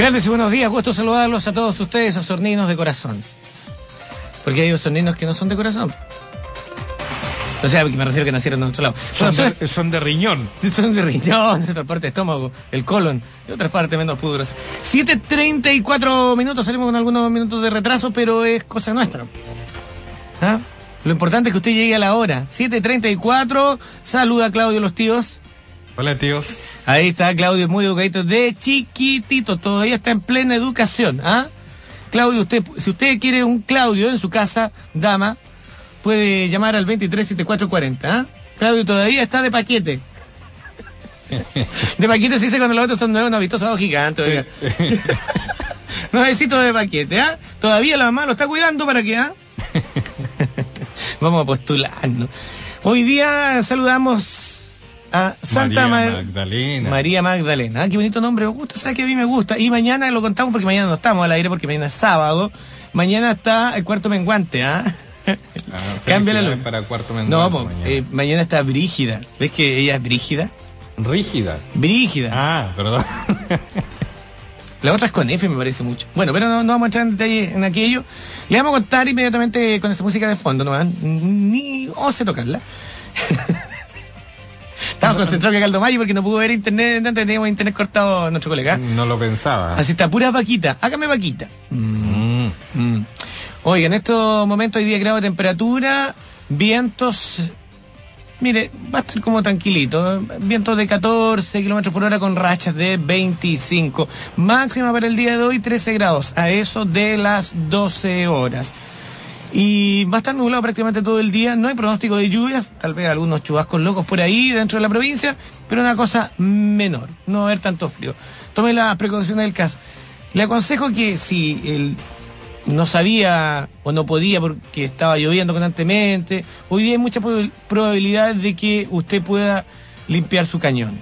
Grandes y buenos días, gusto saludarlos a todos ustedes, osorninos de corazón. Porque hay osorninos que no son de corazón. O sea, me refiero que nacieron de nuestro lado. Son, Son- de, son de riñón. son de riñón, de otra parte de estómago, el colon, y otras partes menos pudrosas. 7.34 minutos, salimos con algunos minutos de retraso, pero es cosa nuestra. ¿Ah? Lo importante es que usted llegue a la hora. 7.34, saluda a Claudio los tíos. Hola, tíos. Ahí está Claudio, muy educadito, de chiquitito, todavía está en plena educación. ¿ah? Claudio, usted, si usted quiere un Claudio en su casa, dama, puede llamar al 237440. ¿ah? Claudio todavía está de paquete. De paquete se dice cuando los otros son nuevos, no vistosos gigantes. oiga. Nuevecito de paquete, ¿ah? Todavía la mamá lo está cuidando para que, ¿ah? Vamos a postularnos. Hoy día saludamos a Santa María Ma- Magdalena. María Magdalena. Ah, qué bonito nombre, me gusta, ¿sabes que a mí me gusta? Y mañana lo contamos porque mañana no estamos al aire, porque mañana es sábado. Mañana está el cuarto menguante, ¿ah? Ah, Cambia la luz. para cuarto No, menguante po, mañana. eh, mañana está Brígida. ¿Ves que ella es Brígida? Rígida. Brígida. Ah, perdón. La otra es con F, me parece mucho. Bueno, pero no, no vamos a entrar en detalle en aquello. Le vamos a contar inmediatamente con esa música de fondo, no van ni ose tocarla. Estamos concentrados que Caldo Mayo porque no pudo ver internet, antes teníamos internet cortado nuestro colega. no lo pensaba. Así está, pura vaquita. Hágame vaquita. Mm. Mm. Oiga, en estos momentos hay 10 grados de temperatura, vientos. Mire, va a estar como tranquilito. Vientos de 14 kilómetros por hora con rachas de 25. Máxima para el día de hoy 13 grados, a eso de las 12 horas. Y va a estar nublado prácticamente todo el día. No hay pronóstico de lluvias, tal vez algunos chubascos locos por ahí dentro de la provincia, pero una cosa menor. No va a haber tanto frío. Tome las precauciones del caso. Le aconsejo que si él no sabía o no podía porque estaba lloviendo constantemente, hoy día hay mucha prob- probabilidad de que usted pueda limpiar su cañón.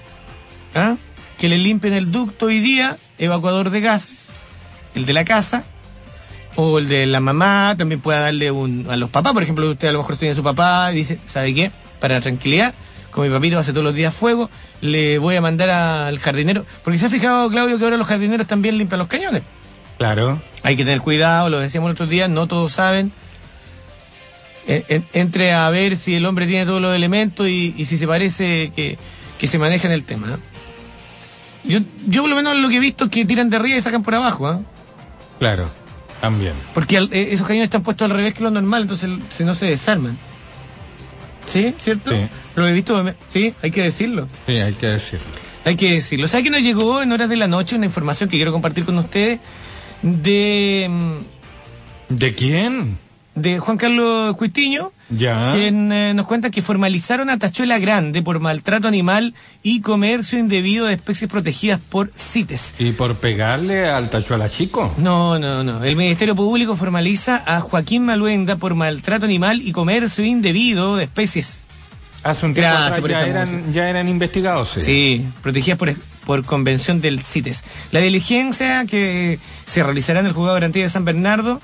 ¿Ah? Que le limpien el ducto hoy día, evacuador de gases, el de la casa, o el de la mamá, también pueda darle un, a los papás, por ejemplo, usted a lo mejor tiene a su papá y dice, ¿sabe qué? Para la tranquilidad, como mi papito hace todos los días fuego, le voy a mandar al jardinero, porque se ha fijado, Claudio, que ahora los jardineros también limpian los cañones. Claro. Hay que tener cuidado, lo decíamos el otro día, no todos saben. En- en- entre a ver si el hombre tiene todos los elementos y, y si se parece que, que se maneja en el tema. ¿eh? Yo, yo por lo menos lo que he visto es que tiran de arriba y sacan por abajo, ¿eh? Claro. También. Porque al- eh, esos cañones están puestos al revés que lo normal, entonces si no se desarman. ¿Sí? ¿Cierto? Sí. Lo he visto, sí, hay que decirlo. Sí, hay que decirlo. Hay que decirlo. ¿Sabe que nos llegó en horas de la noche una información que quiero compartir con ustedes de, mm, ¿De quién? de Juan Carlos Cuitiño? Ya. quien eh, nos cuenta que formalizaron a Tachuela Grande por maltrato animal y comercio indebido de especies protegidas por CITES. ¿Y por pegarle al tachuela chico? No, no, no. El Ministerio Público formaliza a Joaquín Maluenda por maltrato animal y comercio indebido de especies. Hace un tiempo atrás ya eran, ya eran investigados. Sí. Sí, protegidas por, por convención del CITES. La diligencia que se realizará en el juzgado de garantía de San Bernardo,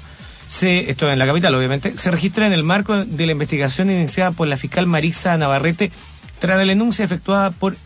se, esto en la capital obviamente, se registra en el marco de la investigación iniciada por la fiscal Marisa Navarrete tras la denuncia efectuada por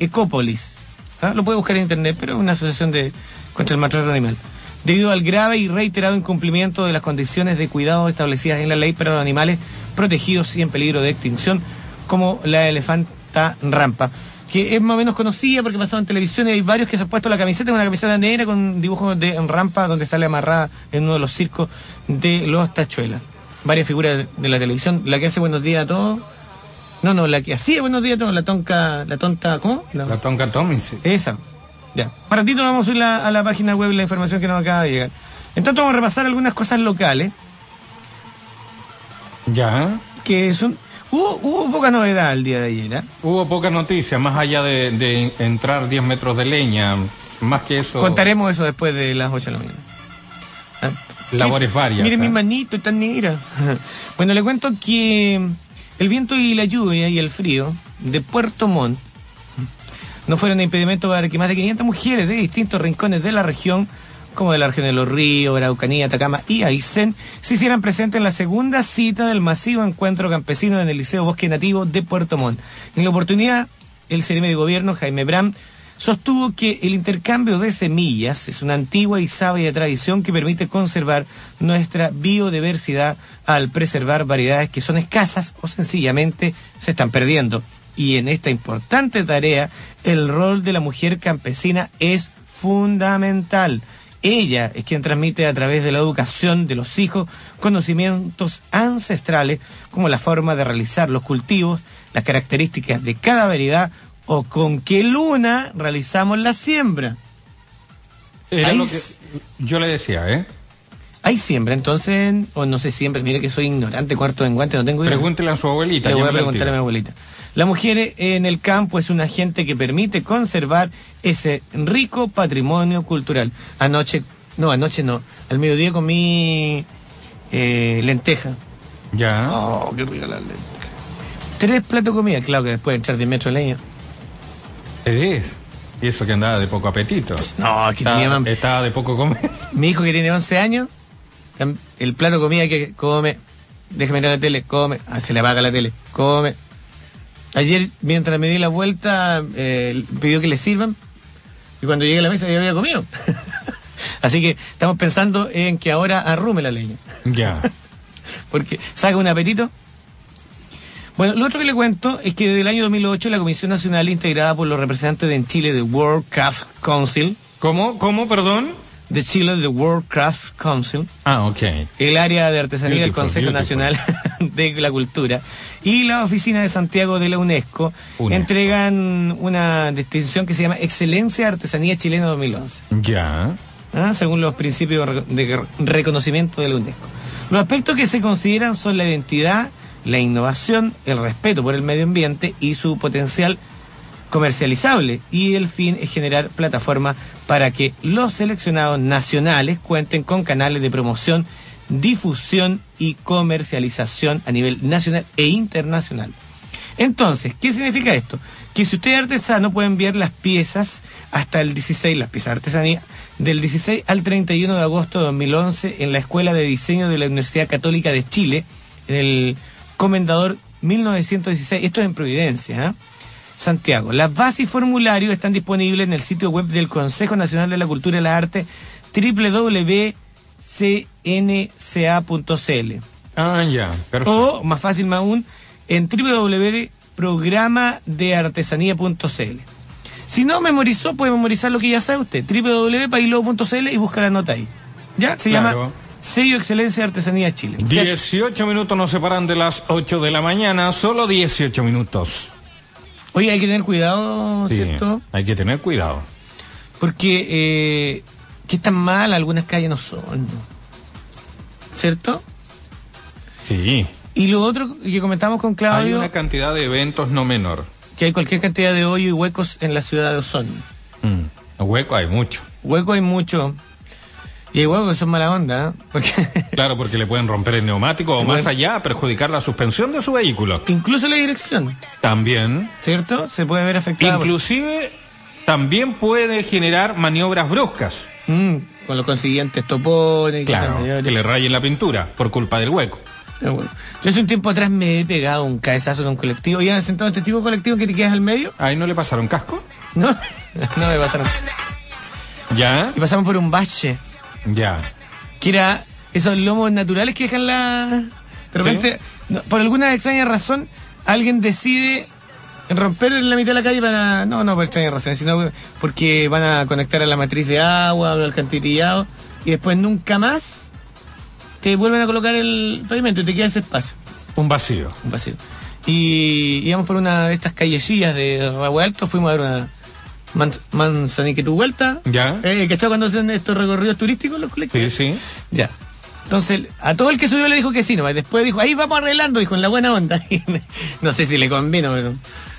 Ecópolis. ¿Ah? Lo puede buscar en internet, pero es una asociación de contra el maltrato animal. Debido al grave y reiterado incumplimiento de las condiciones de cuidado establecidas en la ley para los animales protegidos y en peligro de extinción, como la elefanta rampa, que es más o menos conocida porque pasaba en televisión y hay varios que se han puesto la camiseta, una camiseta negra con dibujos de rampa donde está amarrada en uno de los circos de los tachuelas. Varias figuras de, la televisión, la que hace buenos días a todos. No, no, la que hacía buenos días a todos, la tonca, la tonta, ¿cómo? La- La tonka Tommy, esa. Ya. Para ratito vamos a subir la- a la página web la información que nos acaba de llegar. Entonces vamos a repasar algunas cosas locales Ya. que son... Hubo, hubo poca novedad el día de ayer, ¿ah? Hubo poca noticia, más allá de, de entrar 10 metros de leña. Más que eso. Contaremos eso después de las 8 de la mañana. Ah. Labores varias, Mire mi manito, está negra. bueno, le cuento que el viento y la lluvia y el frío de Puerto Montt no fueron impedimento para que más de 500 mujeres de distintos rincones de la región, como de la región de Los Ríos, Araucanía, Atacama y Aysén, se hicieran presentes en la segunda cita del masivo encuentro campesino en el Liceo Bosque Nativo de Puerto Montt. En la oportunidad, el CNM de Gobierno, Jaime Bram, sostuvo que el intercambio de semillas es una antigua y sabia tradición que permite conservar nuestra biodiversidad al preservar variedades que son escasas o sencillamente se están perdiendo. Y en esta importante tarea, el rol de la mujer campesina es fundamental. Ella es quien transmite a través de la educación de los hijos conocimientos ancestrales como la forma de realizar los cultivos, las características de cada variedad o con qué luna realizamos la siembra. Era Ahí lo que s- yo le decía, ¿eh? Hay siembra, entonces, o no sé siempre, mire que soy ignorante, cuarto de guante, no tengo idea. Pregúntele a su abuelita. Le voy a preguntar a mi abuelita. La mujer en el campo es un agente que permite conservar ese rico patrimonio cultural. Anoche, no, anoche no, al mediodía comí eh, lenteja. Ya. Oh, qué rica la lenteja. Tres platos de comida, claro que después de echar 10 metros de leña. Es. Y eso que andaba de poco apetito. No, que tenía Estaba, hambre. estaba de poco comer. Mi hijo que tiene 11 años, el plato de comida que come, déjame mirar la tele, come, ah, se le apaga la tele, come. Ayer, mientras me di la vuelta, eh, pidió que le sirvan y cuando llegué a la mesa ya había comido. Así que estamos pensando en que ahora arrume la leña, Ya. porque saca un apetito. Bueno, lo otro que le cuento es que desde el año 2008 la Comisión Nacional integrada por los representantes de en Chile de World Craft Council, ¿Cómo? ¿Cómo, perdón? De Chile de World Craft Council, Ah, ok. el área de artesanía del Consejo beautiful. Nacional de la Cultura y la oficina de Santiago de la UNESCO, UNESCO. entregan una distinción que se llama Excelencia Artesanía Chilena 2011, Ya. ¿ah? según los principios de reconocimiento de la UNESCO. Los aspectos que se consideran son la identidad, la innovación, el respeto por el medio ambiente y su potencial comercializable y el fin es generar plataformas para que los seleccionados nacionales cuenten con canales de promoción, difusión y comercialización a nivel nacional e internacional. Entonces, ¿qué significa esto? Que si usted es artesano puede enviar las piezas hasta el 16, las piezas de artesanía, del 16 al 31 de agosto de 2011 en la Escuela de Diseño de la Universidad Católica de Chile, en el Comendador 1916, esto es en Providencia, ¿ah? Santiago. Las bases y formularios están disponibles en el sitio web del Consejo Nacional de la Cultura y las Artes, www.cnca.cl. Ah, ya. Perfecto. O, más fácil más aún, en www.programadeartesanía.cl. Si no memorizó, puede memorizar lo que ya sabe usted, www.pailo.cl y busca la nota ahí. ¿Ya? Se Claro. llama Sello Excelencia de Artesanía Chile. 18 minutos nos separan de las 8 de la mañana, solo 18 minutos. Oye, hay que tener cuidado, Sí, ¿cierto? hay que tener cuidado. Porque eh, que tan mal algunas calles no son. ¿Cierto? Sí, Y lo otro que comentamos con hay Claudio, una cantidad de eventos no menor. que hay cualquier cantidad de hoyo y huecos en la ciudad de Osorno. Mm, Hueco hay mucho. Huecos hay mucho. Y huecos que son mala onda, ¿eh? porque Claro, porque le pueden romper el neumático o más allá, perjudicar la suspensión de su vehículo. incluso la dirección, También. ¿cierto? Se puede ver afectada. por- Inclusive, también puede generar maniobras bruscas. Mm, con los consiguientes topones y cosas Claro, mayores. que le rayen la pintura por culpa del hueco. Pero bueno. Yo hace un tiempo atrás me he pegado un cabezazo en un colectivo. ¿Ya han sentado en este tipo de colectivo que te quedas al medio? ¿Ahí no le pasaron casco? No, no me pasaron. ¿Ya? Y pasamos por un bache. Ya. que era esos lomos naturales que dejan la... De repente, no, por alguna extraña razón, alguien decide romper en la mitad de la calle para... No, no por extraña razón, sino porque van a conectar a la matriz de agua, al alcantarillado, y después nunca más te vuelven a colocar el pavimento y te queda ese espacio, Un vacío. un vacío. Y íbamos por una de estas callecillas de Rabo Alto, fuimos a dar una man, manzanique tu vuelta. ¿Ya? Eh, ¿Cachado cuando hacen estos recorridos turísticos los colectivos? Sí, sí. Ya. Entonces, a todo el que subió le dijo que sí, nomás. Después dijo, ahí vamos arreglando, dijo, en la buena onda. No sé si le convino, pero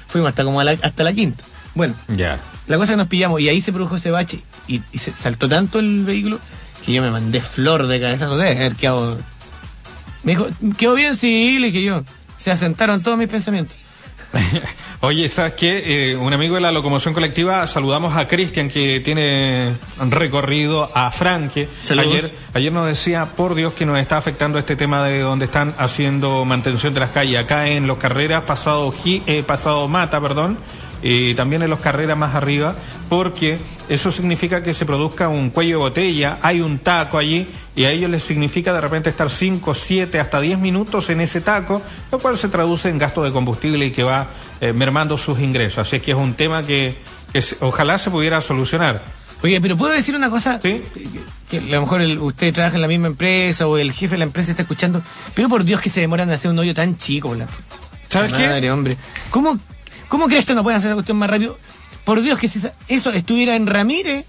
fuimos hasta como a la, hasta la quinta. Bueno, Ya. la cosa es que nos pillamos y ahí se produjo ese bache y, y se saltó tanto el vehículo que yo me mandé flor de cabezazo de haber quedado. Me dijo, ¿quedó bien? Sí, le dije yo. Se asentaron todos mis pensamientos. Oye, ¿sabes qué? Eh, un amigo de la locomoción colectiva, saludamos a Cristian que tiene recorrido a Franque. Saludos. Ayer, ayer nos decía, por Dios, que nos está afectando este tema de donde están haciendo mantención de las calles. Acá en Los Carreras, pasado, eh, pasado Mata, perdón, y también en los carreras más arriba, porque eso significa que se produzca un cuello de botella, hay un taco allí y a ellos les significa de repente estar 5, 7, hasta 10 minutos en ese taco, lo cual se traduce en gasto de combustible y que va eh, mermando sus ingresos. Así que es un tema que, que se- ojalá se pudiera solucionar. Oye, pero ¿puedo decir una cosa? Sí. Que a lo mejor el- usted trabaja en la misma empresa o el jefe de la empresa está escuchando, pero por Dios que se demoran en hacer un hoyo tan chico, ¿Sabes qué? Hombre. ¿Cómo, ¿Cómo crees que no pueden hacer esa cuestión más rápido? Por Dios, que si eso estuviera en Ramírez,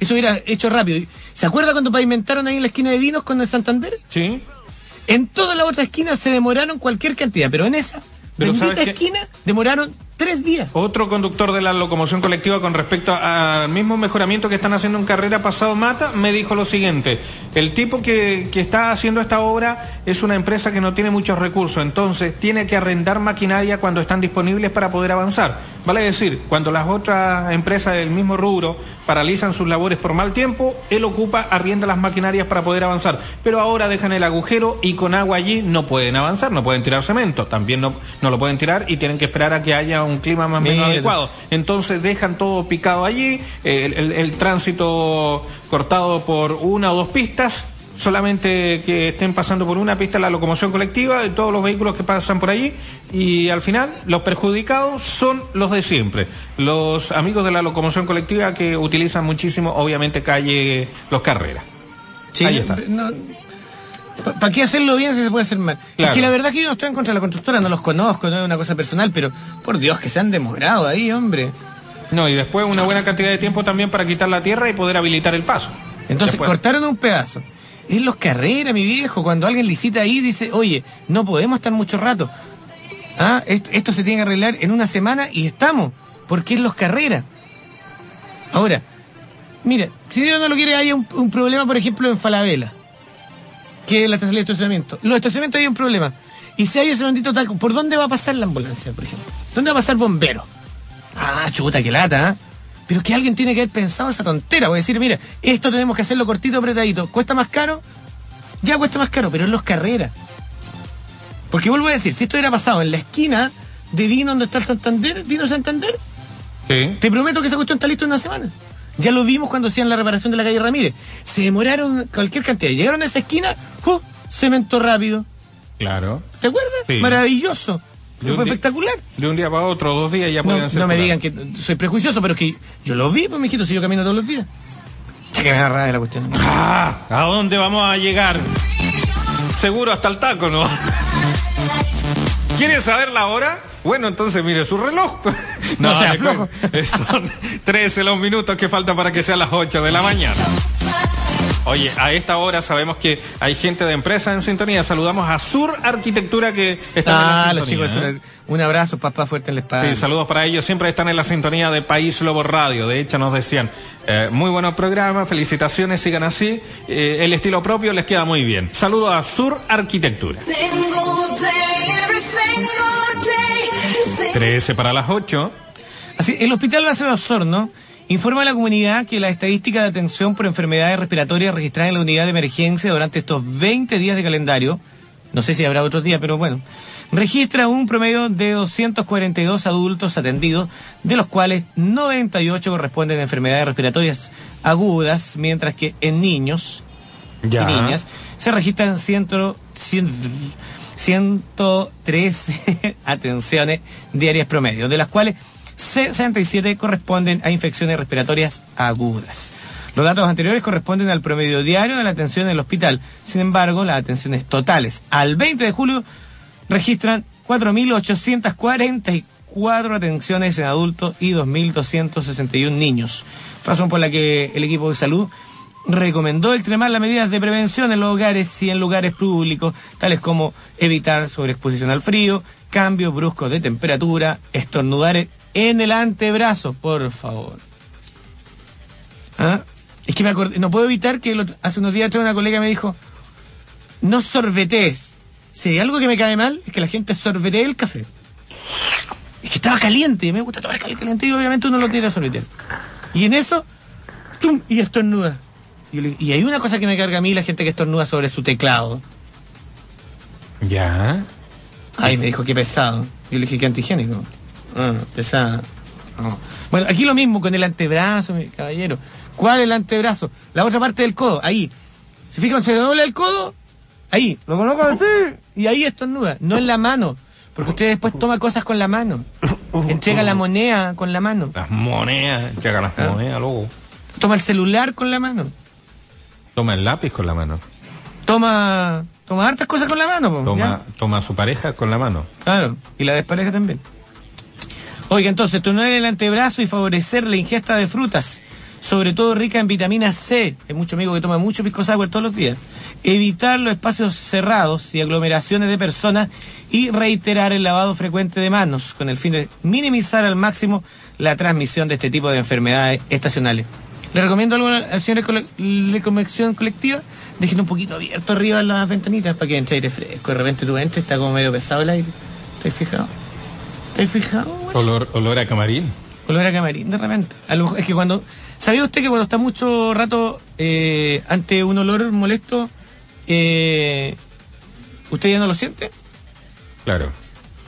eso hubiera hecho rápido. ¿Se acuerda cuando pavimentaron ahí en la esquina de Vinos con el Santander? Sí. En toda la otra esquina se demoraron cualquier cantidad, pero en esa Pero bendita esquina demoraron tres días. Otro conductor de la locomoción colectiva con respecto al mismo mejoramiento que están haciendo en carrera pasado Mata me dijo lo siguiente, el tipo que, que está haciendo esta obra es una empresa que no tiene muchos recursos, entonces tiene que arrendar maquinaria cuando están disponibles para poder avanzar. Vale decir, cuando las otras empresas del mismo rubro paralizan sus labores por mal tiempo, él ocupa, arrienda las maquinarias para poder avanzar, pero ahora dejan el agujero y con agua allí no pueden avanzar, no pueden tirar cemento, también no, no lo pueden tirar y tienen que esperar a que haya un clima más o menos adecuado. Entonces dejan todo picado allí, el, el- el tránsito cortado por una o dos pistas, solamente que estén pasando por una pista la locomoción colectiva de todos los vehículos que pasan por allí y al final los perjudicados son los de siempre. Los amigos de la locomoción colectiva que utilizan muchísimo, obviamente, calle Los Carreras. Sí, Ahí está. ¿Para qué hacerlo bien si se puede hacer mal? Claro. Es que la verdad que yo no estoy en contra de la constructora, no los conozco, no es una cosa personal, pero por Dios que se han demorado ahí, hombre. No, y después una buena cantidad de tiempo también para quitar la tierra y poder habilitar el paso. Entonces Después- cortaron un pedazo. Es los carreras, mi viejo. Cuando alguien licita ahí, dice, oye, no podemos estar mucho rato. Ah, esto, esto se tiene que arreglar en una semana y estamos. Porque es los carreras. Ahora, mira, si Dios no lo quiere, hay un, un problema, por ejemplo, en Falabella. Que la estación de estacionamiento. Los estacionamientos hay un problema. Y si hay ese bendito taco, ¿por dónde va a pasar la ambulancia, por ejemplo? ¿Dónde va a pasar bombero? Ah, chuta, qué lata, ¿ah? Pero que alguien tiene que haber pensado esa tontera. Voy a decir, mira, esto tenemos que hacerlo cortito, apretadito. ¿Cuesta más caro? Ya cuesta más caro, pero en los carreras. Porque vuelvo a decir, si esto hubiera pasado en la esquina de Dino, donde está el Santander, Dino Santander, Sí. te prometo que esa cuestión está lista en una semana. Ya lo vimos cuando hacían la reparación de la calle Ramírez. Se demoraron cualquier cantidad. Llegaron a esa esquina, ¡fu! cemento rápido. Claro. ¿Te acuerdas? Sí. Maravilloso. Fue espectacular. De un día para otro, dos días ya No, pueden ser. no me digan que soy prejuicioso, pero es que yo lo vi, pues, mijito, si yo camino todos los días. Ya que me agarra de la cuestión. Ah, ¿A dónde vamos a llegar? Seguro hasta el taco, ¿no? ¿Quieres saber la hora? Bueno, entonces mire su reloj. No sea le flojo. cuento. Son 13 los minutos que faltan para que sea las 8 de la mañana. Oye, a esta hora sabemos que hay gente de empresa en sintonía. Saludamos a Sur Arquitectura que están Ah, en la los sintonía. chicos, ¿eh? un abrazo, papá fuerte en la espalda. Sí, saludos para ellos. Siempre están en la sintonía de País Lobo Radio. De hecho, nos decían, eh, muy buenos programas, felicitaciones, sigan así. Eh, el estilo propio les queda muy bien. Saludos a Sur Arquitectura. 13 para las 8. Así, el Hospital Base de Osorno informa a la comunidad que la estadística de atención por enfermedades respiratorias registrada en la unidad de emergencia durante estos 20 días de calendario, no sé si habrá otros días, pero bueno, registra un promedio de 242 adultos atendidos, de los cuales 98 corresponden a enfermedades respiratorias agudas, mientras que en niños Ya. y niñas se registran 100, 100 113 atenciones diarias promedio, de las cuales 67 corresponden a infecciones respiratorias agudas. Los datos anteriores corresponden al promedio diario de la atención en el hospital. Sin embargo, las atenciones totales al 20 de julio registran 4.844 atenciones en adultos y 2.261 niños. Razón por la que el equipo de salud recomendó extremar las medidas de prevención en los hogares y en lugares públicos, tales como evitar sobreexposición al frío, cambio brusco de temperatura, estornudar en el antebrazo, por favor. ¿Ah? Es que me acordé, no puedo evitar que otro- hace unos días una colega me dijo, no sorbetes. Si hay algo que me cae mal, es que la gente sorbete el café. Es que estaba caliente, y me gusta tomar el caliente y obviamente uno lo tiene a sorbetear. Y en eso, ¡tum! y estornuda. Y, le- y hay una cosa que me carga a mí, la gente que estornuda sobre su teclado. Ya. Ay, me dijo que pesado. Yo le dije que antigénico. Ah, pesado. no. Bueno, aquí lo mismo con el antebrazo, mi caballero. ¿Cuál es el antebrazo? La otra parte del codo, ahí. ¿Se fijan? Se dobla el codo, ahí. Lo coloco así. Y ahí estornuda. No en la mano. Porque usted después toma cosas con la mano. Entrega la moneda con la mano. Las monedas, entrega las Ah. monedas luego. Toma el celular con la mano. Toma el lápiz con la mano. Toma, toma hartas cosas con la mano. po, Toma, ¿ya? toma a su pareja con la mano. Claro, y la despareja también. Oiga, entonces, tornar el antebrazo y favorecer la ingesta de frutas, sobre todo rica en vitamina C. Hay muchos amigos que toman mucho pisco sour todos los días. Evitar los espacios cerrados y aglomeraciones de personas y reiterar el lavado frecuente de manos con el fin de minimizar al máximo la transmisión de este tipo de enfermedades estacionales. Le recomiendo algo al señor de convección colectiva. Dejen un poquito abierto arriba las ventanitas para que entre aire fresco. De repente tú entras y está como medio pesado el aire. ¿Estás fijado? ¿Estás fijado? güey? Olor, olor a camarín. Olor a camarín, de repente. A lo mejor- es que cuando. ¿Sabía usted que cuando está mucho rato eh, ante un olor molesto, eh, usted ya no lo siente? Claro.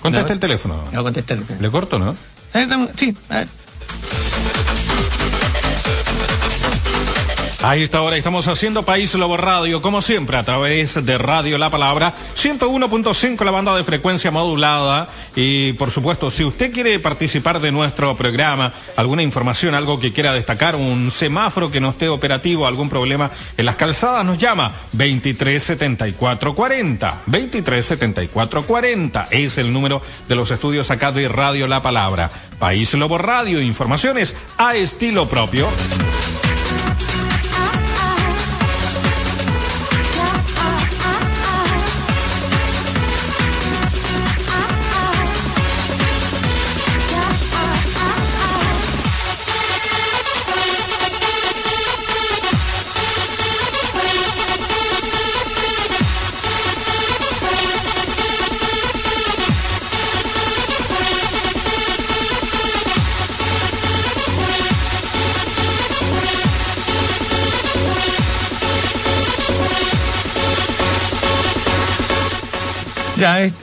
Contesta No. el teléfono. Le voy a contestar. ¿Le corto, no? Sí, a ver. A esta hora estamos haciendo País Lobo Radio, como siempre, a través de Radio La Palabra, 101.5 la banda de frecuencia modulada. Y por supuesto, si usted quiere participar de nuestro programa, alguna información, algo que quiera destacar, un semáforo que no esté operativo, algún problema en las calzadas, nos llama 237440. 237440 es el número de los estudios acá de Radio La Palabra. País Lobo Radio, informaciones a estilo propio.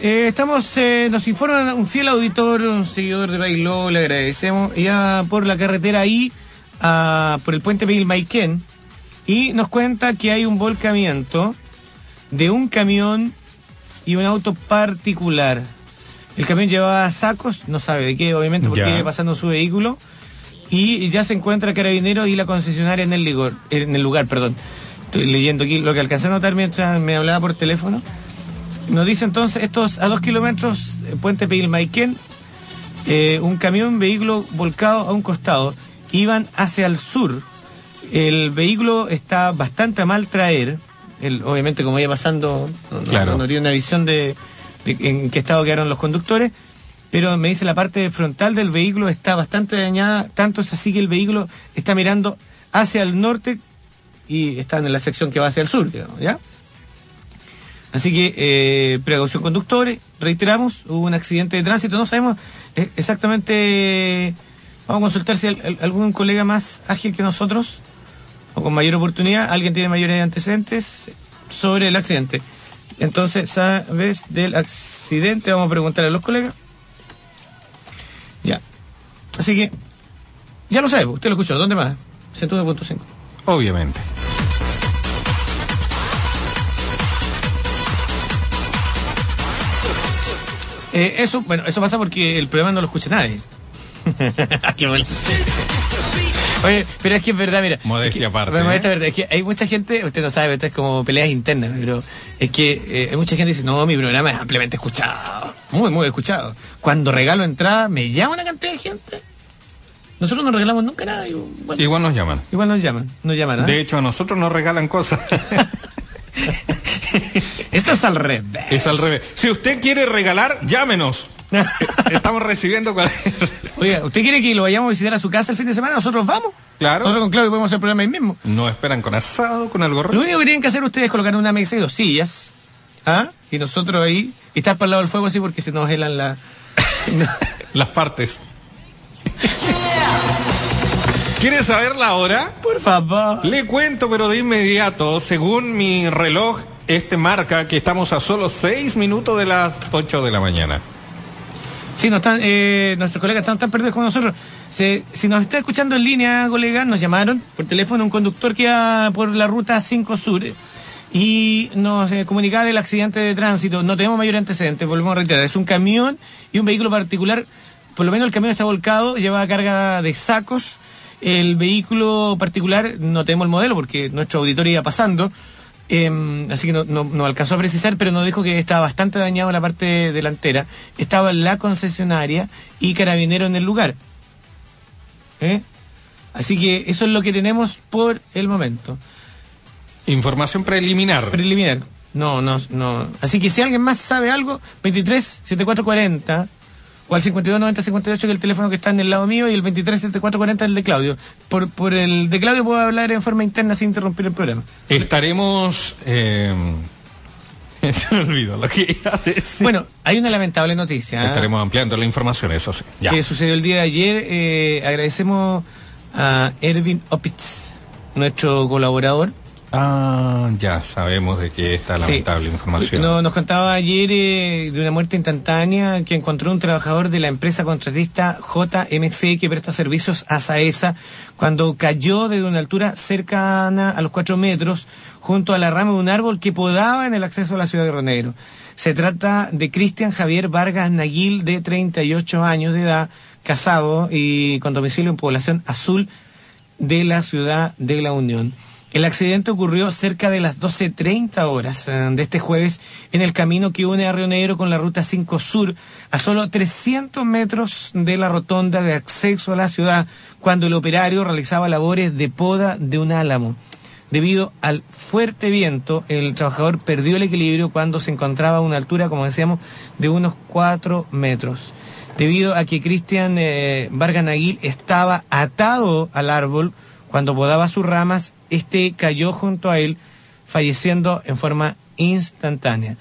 Eh, estamos, eh, nos informa un fiel auditor, un seguidor de Bailó, le agradecemos, ya por la carretera ahí, ah, por el puente Pilmaiquén, y nos cuenta que hay un volcamiento de un camión y un auto particular. El camión llevaba sacos, no sabe de qué, obviamente, porque iba pasando su vehículo, y ya se encuentra Carabineros y la concesionaria en el, ligor- en el lugar, perdón. Estoy leyendo aquí lo que alcancé a notar mientras me hablaba por teléfono. Nos dice entonces, estos a dos kilómetros, eh, Puente Pilmaiquén, eh, un camión, vehículo volcado a un costado, iban hacia el sur. El vehículo está bastante a mal traer. El, obviamente, como iba pasando, no, no- Claro. no tiene una visión de, de en qué estado quedaron los conductores. Pero me dice la parte frontal del vehículo está bastante dañada, tanto es así que el vehículo está mirando hacia el norte y está en la sección que va hacia el sur, digamos, ¿ya? Así que, eh, precaución conductores, reiteramos, hubo un accidente de tránsito, no sabemos eh, exactamente, vamos a consultar si al- al- algún colega más ágil que nosotros, o con mayor oportunidad, alguien tiene mayores antecedentes sobre el accidente. Entonces, ¿sabes del accidente? Vamos a preguntarle a los colegas. Ya. Así que, ya lo sabe, usted lo escuchó, ¿dónde más? 101.5. Obviamente. Eh, eso, bueno, eso pasa porque el programa no lo escucha nadie. Qué molesto. Oye, pero es que es verdad, mira. Modestia es que- aparte, bueno, modestia ¿eh? aparte, es que hay mucha gente, usted no sabe, esto es como peleas internas, pero es que eh, hay mucha gente que dice, no, mi programa es ampliamente escuchado. Muy, muy escuchado. Cuando regalo entrada, me llama una cantidad de gente. Nosotros no regalamos nunca nada. y, bueno, Igual nos llaman. igual nos llaman, nos llaman. ¿ah? De hecho, a nosotros nos regalan cosas. Esto es al revés. es al revés. Si usted quiere regalar, llámenos. Estamos recibiendo cualquier... Oiga, ¿usted quiere que lo vayamos a visitar a su casa el fin de semana? Nosotros vamos. Claro. Nosotros con Claudio podemos hacer el programa ahí mismo. No esperan con asado, con algo Lo rico. único que tienen que hacer ustedes es colocar una mesa y dos sillas. ¿Ah? Y nosotros ahí. Y estar para el lado del fuego así porque se nos helan la. Las partes. ¿Quiere saber la hora? Por favor. Le cuento, pero de inmediato, según mi reloj, este marca que estamos a solo seis minutos de las 8 de la mañana. Sí, no están, eh, nuestros colegas están tan perdidos como nosotros. Se- si nos está escuchando en línea, colega, nos llamaron por teléfono un conductor que iba por la ruta 5 Sur y nos eh, comunicaba el accidente de tránsito. No tenemos mayor antecedente, volvemos a reiterar. Es un camión y un vehículo particular. Por lo menos el camión está volcado, lleva carga de sacos. El vehículo particular, no tenemos el modelo porque nuestro auditorio iba pasando. eh, así que no, no, no alcanzó a precisar, pero nos dijo que estaba bastante dañado la parte delantera. Estaba la concesionaria y carabinero en el lugar. ¿Eh? Así que eso es lo que tenemos por el momento. Información preliminar. Preliminar. No, no, no. Así que si alguien más sabe algo, 23 7440 o al 52 90 58 que es el teléfono que está en el lado mío y el 23 7440 el de Claudio. Por, por el de Claudio puedo hablar en forma interna sin interrumpir el programa. Estaremos. eh, se me olvidó lo que iba a decir. Bueno, hay una lamentable noticia. ¿ah? Estaremos ampliando la información, eso sí. Ya. que sucedió el día de ayer. Eh, agradecemos a Ervin Opitz, nuestro colaborador. Ah, ya sabemos de qué está Sí. lamentable información. No, nos contaba ayer eh, de una muerte instantánea que encontró un trabajador de la empresa contratista JMC que presta servicios a Saesa cuando cayó desde una altura cercana a los cuatro metros junto a la rama de un árbol que podaba en el acceso a la ciudad de Ronegro. Se trata de Cristian Javier Vargas Naguil, de 38 años de edad, casado y con domicilio en población azul de la ciudad de la Unión. El accidente ocurrió cerca de las 12.30 horas eh, de este jueves en el camino que une a Río Negro con la ruta 5 Sur, a solo 300 metros de la rotonda de acceso a la ciudad, cuando el operario realizaba labores de poda de un álamo. Debido al fuerte viento, el trabajador perdió el equilibrio cuando se encontraba a una altura, como decíamos, de unos 4 metros. Debido a que Cristian eh, Vargas estaba atado al árbol cuando podaba sus ramas, este cayó junto a él, falleciendo en forma instantánea.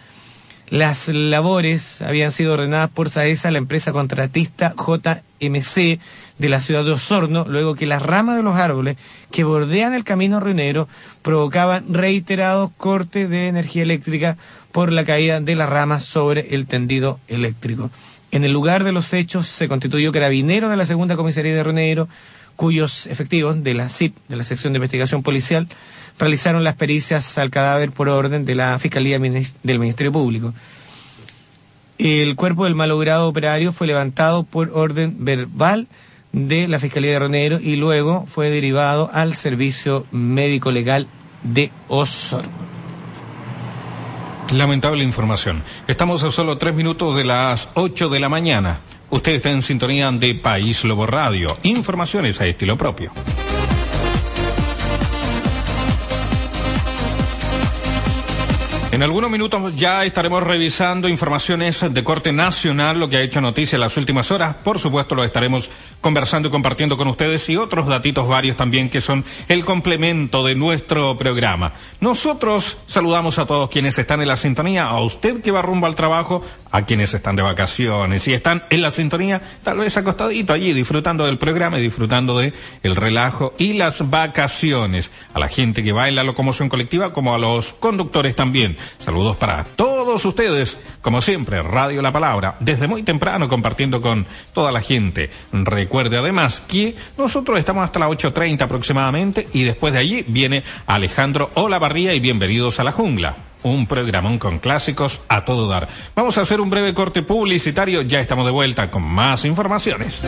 Las labores habían sido ordenadas por Saesa, la empresa contratista JMC de la ciudad de Osorno, luego que las ramas de los árboles que bordean el camino ruinero provocaban reiterados cortes de energía eléctrica por la caída de las ramas sobre el tendido eléctrico. En el lugar de los hechos se constituyó carabinero de la segunda comisaría de Ronegro, cuyos efectivos de la CIP, de la sección de investigación policial, realizaron las pericias al cadáver por orden de la Fiscalía del Ministerio Público. El cuerpo del malogrado operario fue levantado por orden verbal de la Fiscalía de Ronegro y luego fue derivado al Servicio Médico Legal de Osorno. Lamentable información. Estamos a solo tres minutos de las 8 de la mañana. Usted está en sintonía de País Lobo Radio. Informaciones a estilo propio. En algunos minutos ya estaremos revisando informaciones de corte nacional, lo que ha hecho noticia en las últimas horas. Por supuesto, lo estaremos conversando y compartiendo con ustedes y otros datitos varios también que son el complemento de nuestro programa. Nosotros saludamos a todos quienes están en la sintonía, a usted que va rumbo al trabajo, a quienes están de vacaciones y están en la sintonía, tal vez acostadito allí disfrutando del programa y disfrutando de el relajo y las vacaciones. A la gente que va en la locomoción colectiva como a los conductores también. Saludos para todos ustedes, como siempre, Radio La Palabra, desde muy temprano compartiendo con toda la gente. Recuerde además que nosotros estamos hasta las 8.30 aproximadamente y después de allí viene Alejandro Olavarría y bienvenidos a la jungla. Un programón con clásicos a todo dar. Vamos a hacer un breve corte publicitario, ya estamos de vuelta con más informaciones.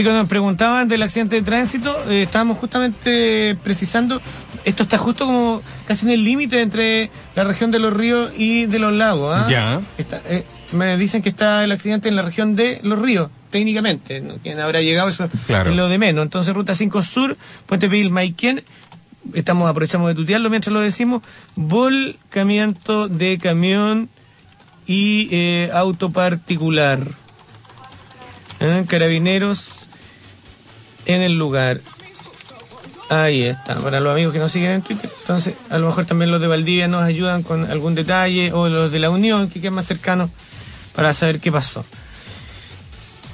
Oiga, nos preguntaban del accidente de tránsito, eh, estábamos justamente precisando, esto está justo como casi en el límite entre la región de los ríos y de los lagos. ¿ah? Ya. Está, eh, me dicen que está el accidente en la región de los ríos, técnicamente. ¿no? Quien habrá llegado eso Claro. es lo de menos. Entonces, Ruta 5 Sur, Puente Pil, Maiquén, estamos aprovechamos de tutearlo mientras lo decimos, volcamiento de camión y eh, auto particular. ¿Eh? Carabineros en el lugar. Ahí está, para los amigos que nos siguen en Twitter. Entonces, a lo mejor también los de Valdivia nos ayudan con algún detalle, o los de la Unión, que quedan más cercanos, para saber qué pasó.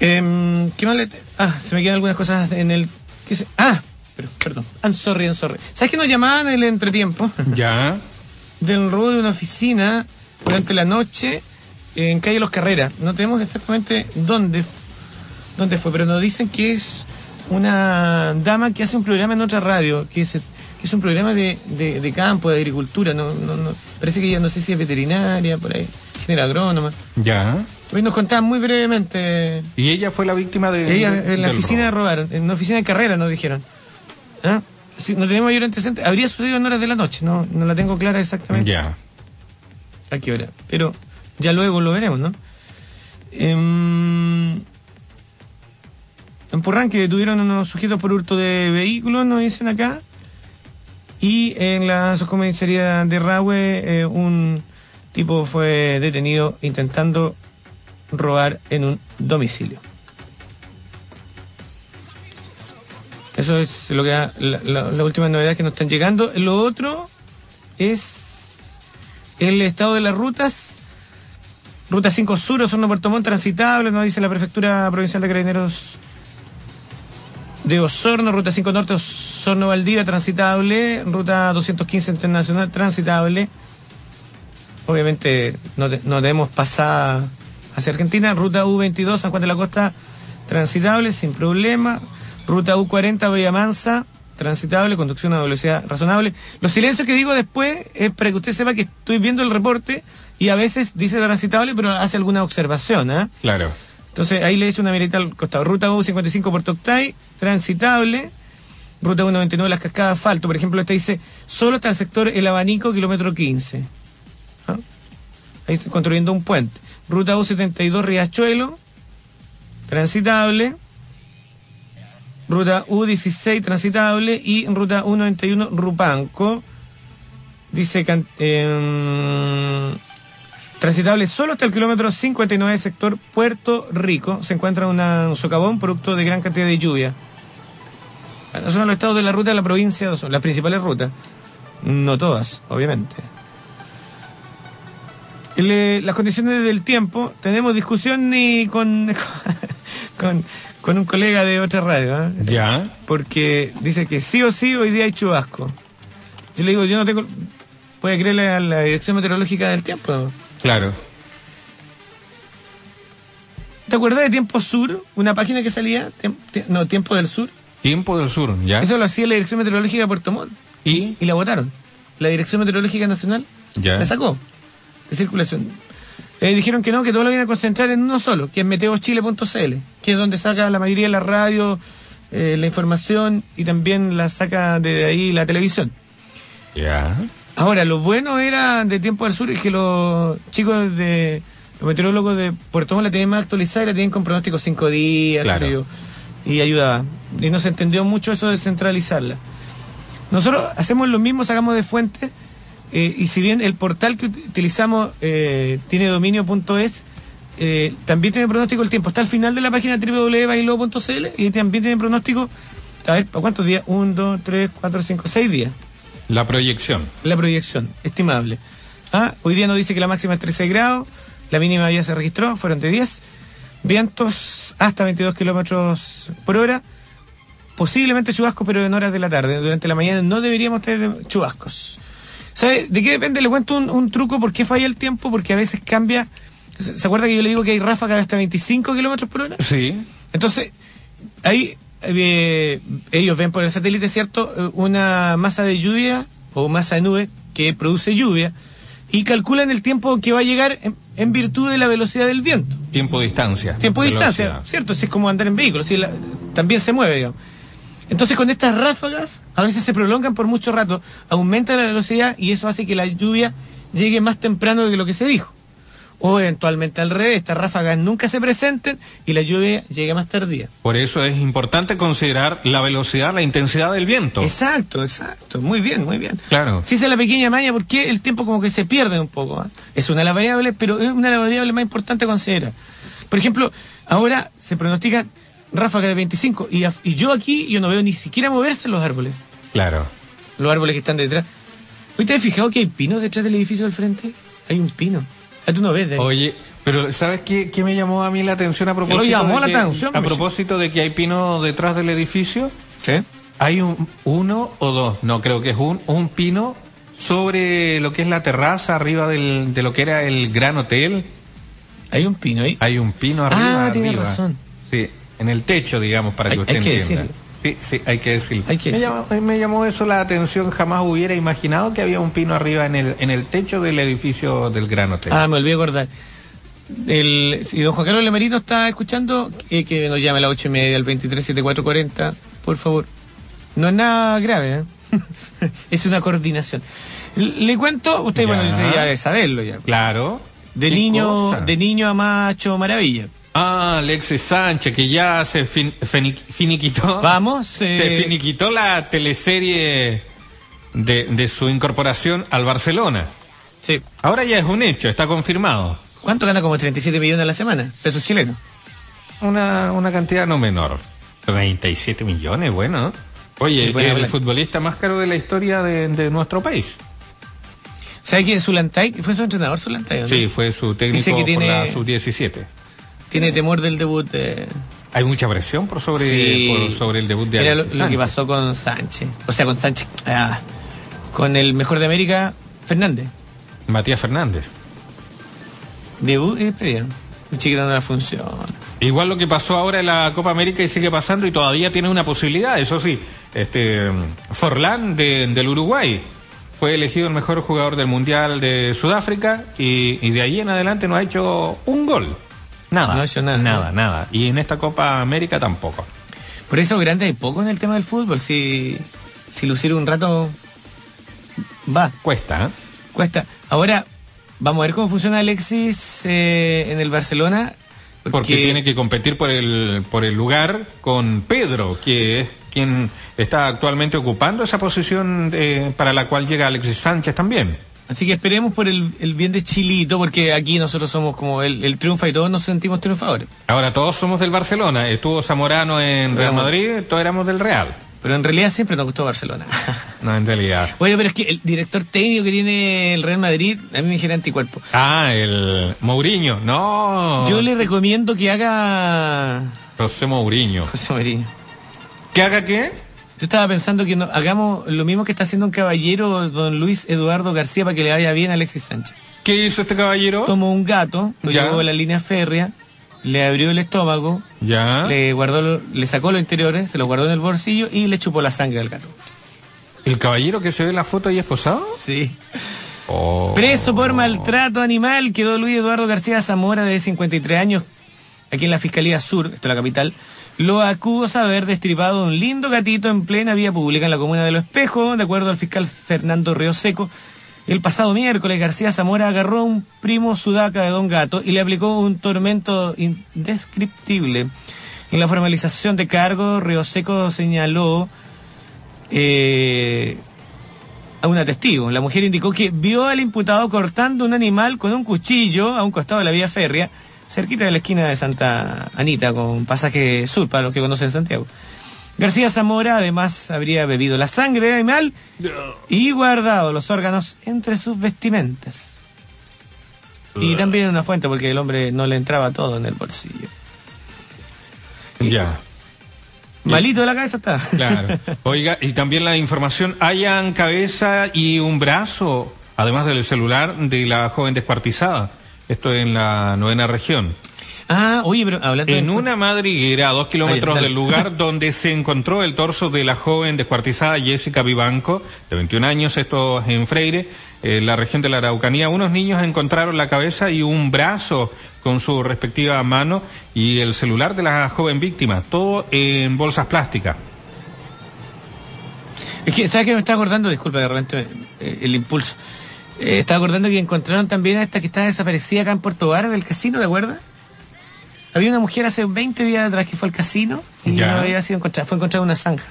Em, ¿Qué más le.? Ah, se me quedan algunas cosas en el. ¿qué se- Ah, pero, perdón. I'm sorry, I'm sorry. ¿Sabes que nos llamaban en el entretiempo? Ya. del robo de una oficina durante la noche en calle Los Carreras. No tenemos exactamente dónde, dónde fue, pero nos dicen que es una dama que hace un programa en otra radio, que es, que es un programa de, de, de campo, de agricultura. No, no, no, parece que ella no sé si es veterinaria, por ahí, ingeniera agrónoma. Ya. Hoy nos contaban muy brevemente. Y ella fue la víctima de. Ella de- en la oficina robo. robaron, en una oficina de carrera nos dijeron. ¿Ah? Sí, no tenemos mayor antecedente. Habría sucedido en horas de la noche, no, no la tengo clara exactamente. Ya. a qué hora. Pero ya luego lo veremos, ¿no? Em, en Porranque detuvieron unos sujetos por hurto de vehículos, nos dicen acá. Y en la subcomisaría de Rahue, eh, un tipo fue detenido intentando robar en un domicilio. Eso es lo que ha- la última novedad que nos están llegando. Lo otro es el estado de las rutas. Ruta 5 Sur, Osorno Puerto Montt, transitable, nos dice la Prefectura Provincial de Carabineros de Osorno, Ruta 5 Norte, Osorno Valdivia, transitable, Ruta 215 Internacional, transitable. Obviamente no, te- no debemos pasar hacia Argentina. Ruta U22, San Juan de la Costa, transitable, sin problema. Ruta U40, Bahía Mansa, transitable, conducción a velocidad razonable. Los silencios que digo después es para que usted sepa que estoy viendo el reporte y a veces dice transitable, pero hace alguna observación. ¿ah? Claro. Entonces ahí le hecho una mirita al costado. Ruta U55 Puerto Octay, transitable. Ruta U99 Las Cascadas, asfalto. Por ejemplo, esta dice, solo hasta el sector El Abanico, kilómetro 15. ¿Ah? Ahí está construyendo un puente. Ruta U72 Riachuelo, transitable. Ruta U16 transitable y ruta U91 Rupanco. Dice em, transitable solo hasta el kilómetro 59 sector Puerto Rico. Se encuentra una- un socavón producto de gran cantidad de lluvia. Bueno, son los estados de la ruta de la provincia, son las principales rutas. No todas, obviamente. Eh, las condiciones del tiempo, tenemos discusión ni con, con, con un colega de otra radio, ¿ah? Ya. porque dice que sí o sí hoy día hay chubasco. Yo le digo, yo no tengo... Puede creerle a la Dirección Meteorológica del Tiempo. Claro. ¿Te acuerdas de Tiempo Sur? Una página que salía, Tem- no, Tiempo del Sur. Tiempo del sur, ¿ya? Eso lo hacía la Dirección Meteorológica de Puerto Montt Y. y la votaron. La Dirección Meteorológica Nacional Ya. la sacó de circulación. Eh, dijeron que no, que todo lo iban a concentrar en uno solo, que es meteochile.cl, que es donde saca la mayoría de la radio, eh, la información y también la saca de ahí la televisión. Ya. Ahora, lo bueno era de Tiempo del Sur es que los chicos de los meteorólogos de Puerto Montt la tenían más actualizada y la tenían con pronóstico cinco días, sé yo, y ayudaba. Y no se entendió mucho eso de centralizarla. Nosotros hacemos lo mismo, sacamos de fuente, eh, y si bien el portal que ut- utilizamos eh, tiene dominio.es, eh, también tiene pronóstico el tiempo. Está al final de la página www.bailo.cl y también tiene pronóstico, a ver, ¿para cuántos días? Un, dos, tres, cuatro, cinco, seis días. La proyección. La proyección, estimable. Ah, hoy día nos dice que la máxima es 13 grados, la mínima ya se registró, fueron de 10. Vientos hasta 22 kilómetros por hora. Posiblemente chubascos, pero en horas de la tarde. Durante la mañana no deberíamos tener chubascos. ¿Sabe de qué depende? Le cuento un, un truco. ¿Por qué falla el tiempo? Porque a veces cambia. ¿Se se acuerda que yo le digo que hay ráfagas de hasta 25 kilómetros por hora? Sí. Entonces, ahí eh, ellos ven por el satélite, ¿cierto? Eh, Una masa de lluvia o masa de nube que produce lluvia y calculan el tiempo que va a llegar en, en virtud de la velocidad del viento. Tiempo distancia. Tiempo de distancia, ¿cierto? Si es como andar en vehículo, si la- también se mueve, digamos. Entonces, con estas ráfagas, a veces se prolongan por mucho rato, aumenta la velocidad y eso hace que la lluvia llegue más temprano de lo que se dijo. O eventualmente al revés, estas ráfagas nunca se presenten y la lluvia llega más tardía. Por eso es importante considerar la velocidad, la intensidad del viento. Exacto, exacto. Muy bien, muy bien. Claro. Si es la pequeña maña, porque el tiempo como que se pierde un poco. ah? Es una de las variables, pero es una de las variables más importantes a considerar. Por ejemplo, ahora se pronostican ráfagas de 25 y, af- y yo aquí yo no veo ni siquiera moverse los árboles. Claro. Los árboles que están detrás. ¿Hoy te has fijado que hay pinos detrás del edificio del frente? Hay un pino. Ah, tú no ves. Oye, Pero ¿sabes qué, qué, me llamó a mí la atención a propósito? lo llamó de la que, atención? A propósito de que hay pino detrás del edificio. Sí. Hay un, uno o dos, no creo que es un, un pino sobre lo que es la terraza arriba del, de lo que era el Gran Hotel. Hay un pino ahí. Hay un pino arriba. Ah, tiene arriba. razón. Sí, en el techo, digamos, para Hay- que usted hay que entienda. decirlo. Sí, sí, hay que decirlo. Hay que me, decirlo. llamó, me llamó eso la atención, jamás hubiera imaginado que había un pino arriba en el, en el techo del edificio del Gran Hotel. Ah, me olvidé acordar. El, si don Juan Carlos Lemerino está escuchando, eh, que nos llame a las ocho y media, al 237440, por favor. No es nada grave, ¿eh? es una coordinación. Le, cuento, usted, Ya. bueno, ya debe saberlo ya. Claro. De ¿Qué niño, cosa? de niño a macho maravilla. Ah, Alexis Sánchez, que ya se fin- fini- finiquitó. Vamos, Se eh, finiquitó la teleserie de, de su incorporación al Barcelona. sí. Ahora ya es un hecho, está confirmado. ¿Cuánto gana? Como 37 millones a la semana, pesos chilenos. Una, una cantidad no menor. 37 millones, bueno. ¿no? Oye, Es el futbolista más caro de la historia de, de nuestro país. ¿Sabe quién es Zulantay? ¿Fue su entrenador Zulantay? no? Sí, fue su técnico Dice que por tiene- la sub-17. Tiene temor del debut. eh, Hay mucha presión por sobre, Sí. por sobre el debut de Mira lo, Alexis lo que pasó con Sánchez. O sea, con Sánchez. ah, con el mejor de América, Fernández. Matías Fernández. Debut y chiquito no la funciona. Igual lo que pasó ahora en la Copa América y sigue pasando y todavía tiene una posibilidad, eso sí. Este Forlán de- del Uruguay fue elegido el mejor jugador del Mundial de Sudáfrica y, y de ahí en adelante no ha hecho un gol. Nada. No ha hecho nada. Nada, nada. Y en esta Copa América tampoco. Por eso grande hay poco en el tema del fútbol. Si, si lucir un rato, va, Cuesta, ¿eh? cuesta. Ahora, vamos a ver cómo funciona Alexis eh, en el Barcelona. Porque tiene que competir por el, por el lugar con Pedro, que es quien está actualmente ocupando esa posición eh, para la cual llega Alexis Sánchez también. Así que esperemos por el, el bien de Chilito, porque aquí nosotros somos como el, el triunfa y todos nos sentimos triunfadores. Ahora todos somos del Barcelona. Estuvo Zamorano en Real Madrid, todos éramos del Real. Pero en realidad siempre nos gustó Barcelona. No, en realidad. Oye, pero es que el director técnico que tiene el Real Madrid, a mí me genera anticuerpo. Ah, el Mourinho. No. Yo le recomiendo que haga José Mourinho. José Mourinho. ¿Qué haga qué? Yo estaba pensando que no- hagamos lo mismo que está haciendo un caballero, don Luis Eduardo García, para que le vaya bien a Alexis Sánchez. ¿Qué hizo este caballero? Tomó un gato, lo Ya. llevó a la línea férrea, le abrió el estómago, Ya. le guardó, le sacó los interiores, se los guardó en el bolsillo y le chupó la sangre al gato. ¿El caballero que se ve en la foto ahí esposado? Sí. Oh. Preso por maltrato animal quedó Luis Eduardo García Zamora, de 53 años, aquí en la Fiscalía Sur, esto es la capital. Lo acusa de haber destripado un lindo gatito en plena vía pública en la comuna de Los Espejos, de acuerdo al fiscal Fernando Río Seco. El pasado miércoles, García Zamora agarró a un primo sudaca de Don Gato y le aplicó un tormento indescriptible. En la formalización de cargo, Río Seco señaló eh, a una testigo. La mujer indicó que vio al imputado cortando un animal con un cuchillo a un costado de la vía férrea, cerquita de la esquina de Santa Anita, con pasaje sur, para los que conocen Santiago. García Zamora además habría bebido la sangre del animal y guardado los órganos entre sus vestimentas. Y también en una fuente, porque el hombre no le entraba todo en el bolsillo. Ya. Malito de la cabeza está. Claro. Oiga, y también la información, hayan cabeza y un brazo, además del celular de la joven descuartizada. Esto en la novena región. Ah, oye, pero hablando En de- una madriguera a dos kilómetros del lugar donde se encontró el torso de la joven descuartizada Jessica Vivanco, de 21 años, esto es en Freire, en la región de la Araucanía, unos niños encontraron la cabeza y un brazo con su respectiva mano y el celular de la joven víctima, todo en bolsas plásticas. Es que, ¿sabes qué me está acordando? Disculpa, de repente eh, el impulso. Eh, estaba acordando que encontraron también a esta que estaba desaparecida acá en Puerto Vara del casino, ¿te acuerdas? Había una mujer hace 20 días atrás que fue al casino y Ya. no había sido encontrada. Fue encontrada en una zanja.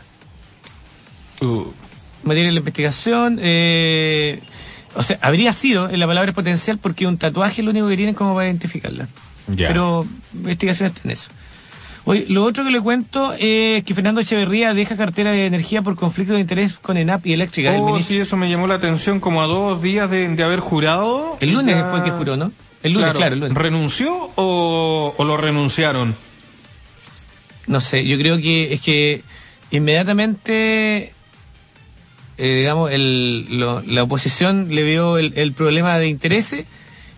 Materia de la investigación. eh, o sea, habría sido, en la palabra es potencial, porque un tatuaje es lo único que tienen como para identificarla. Ya. Pero investigación está en eso. Oye, lo otro que le cuento es que Fernando Echeverría deja cartera de energía por conflicto de interés con ENAP y Eléctrica. el, Oh, ministro- sí, eso me llamó la atención como a dos días de, de haber jurado. el lunes Ya- fue que juró, ¿no? El lunes, claro, el lunes. ¿Renunció o, lo renunciaron? No sé, yo creo que es que inmediatamente, eh, digamos, el, la oposición le vio el, problema de intereses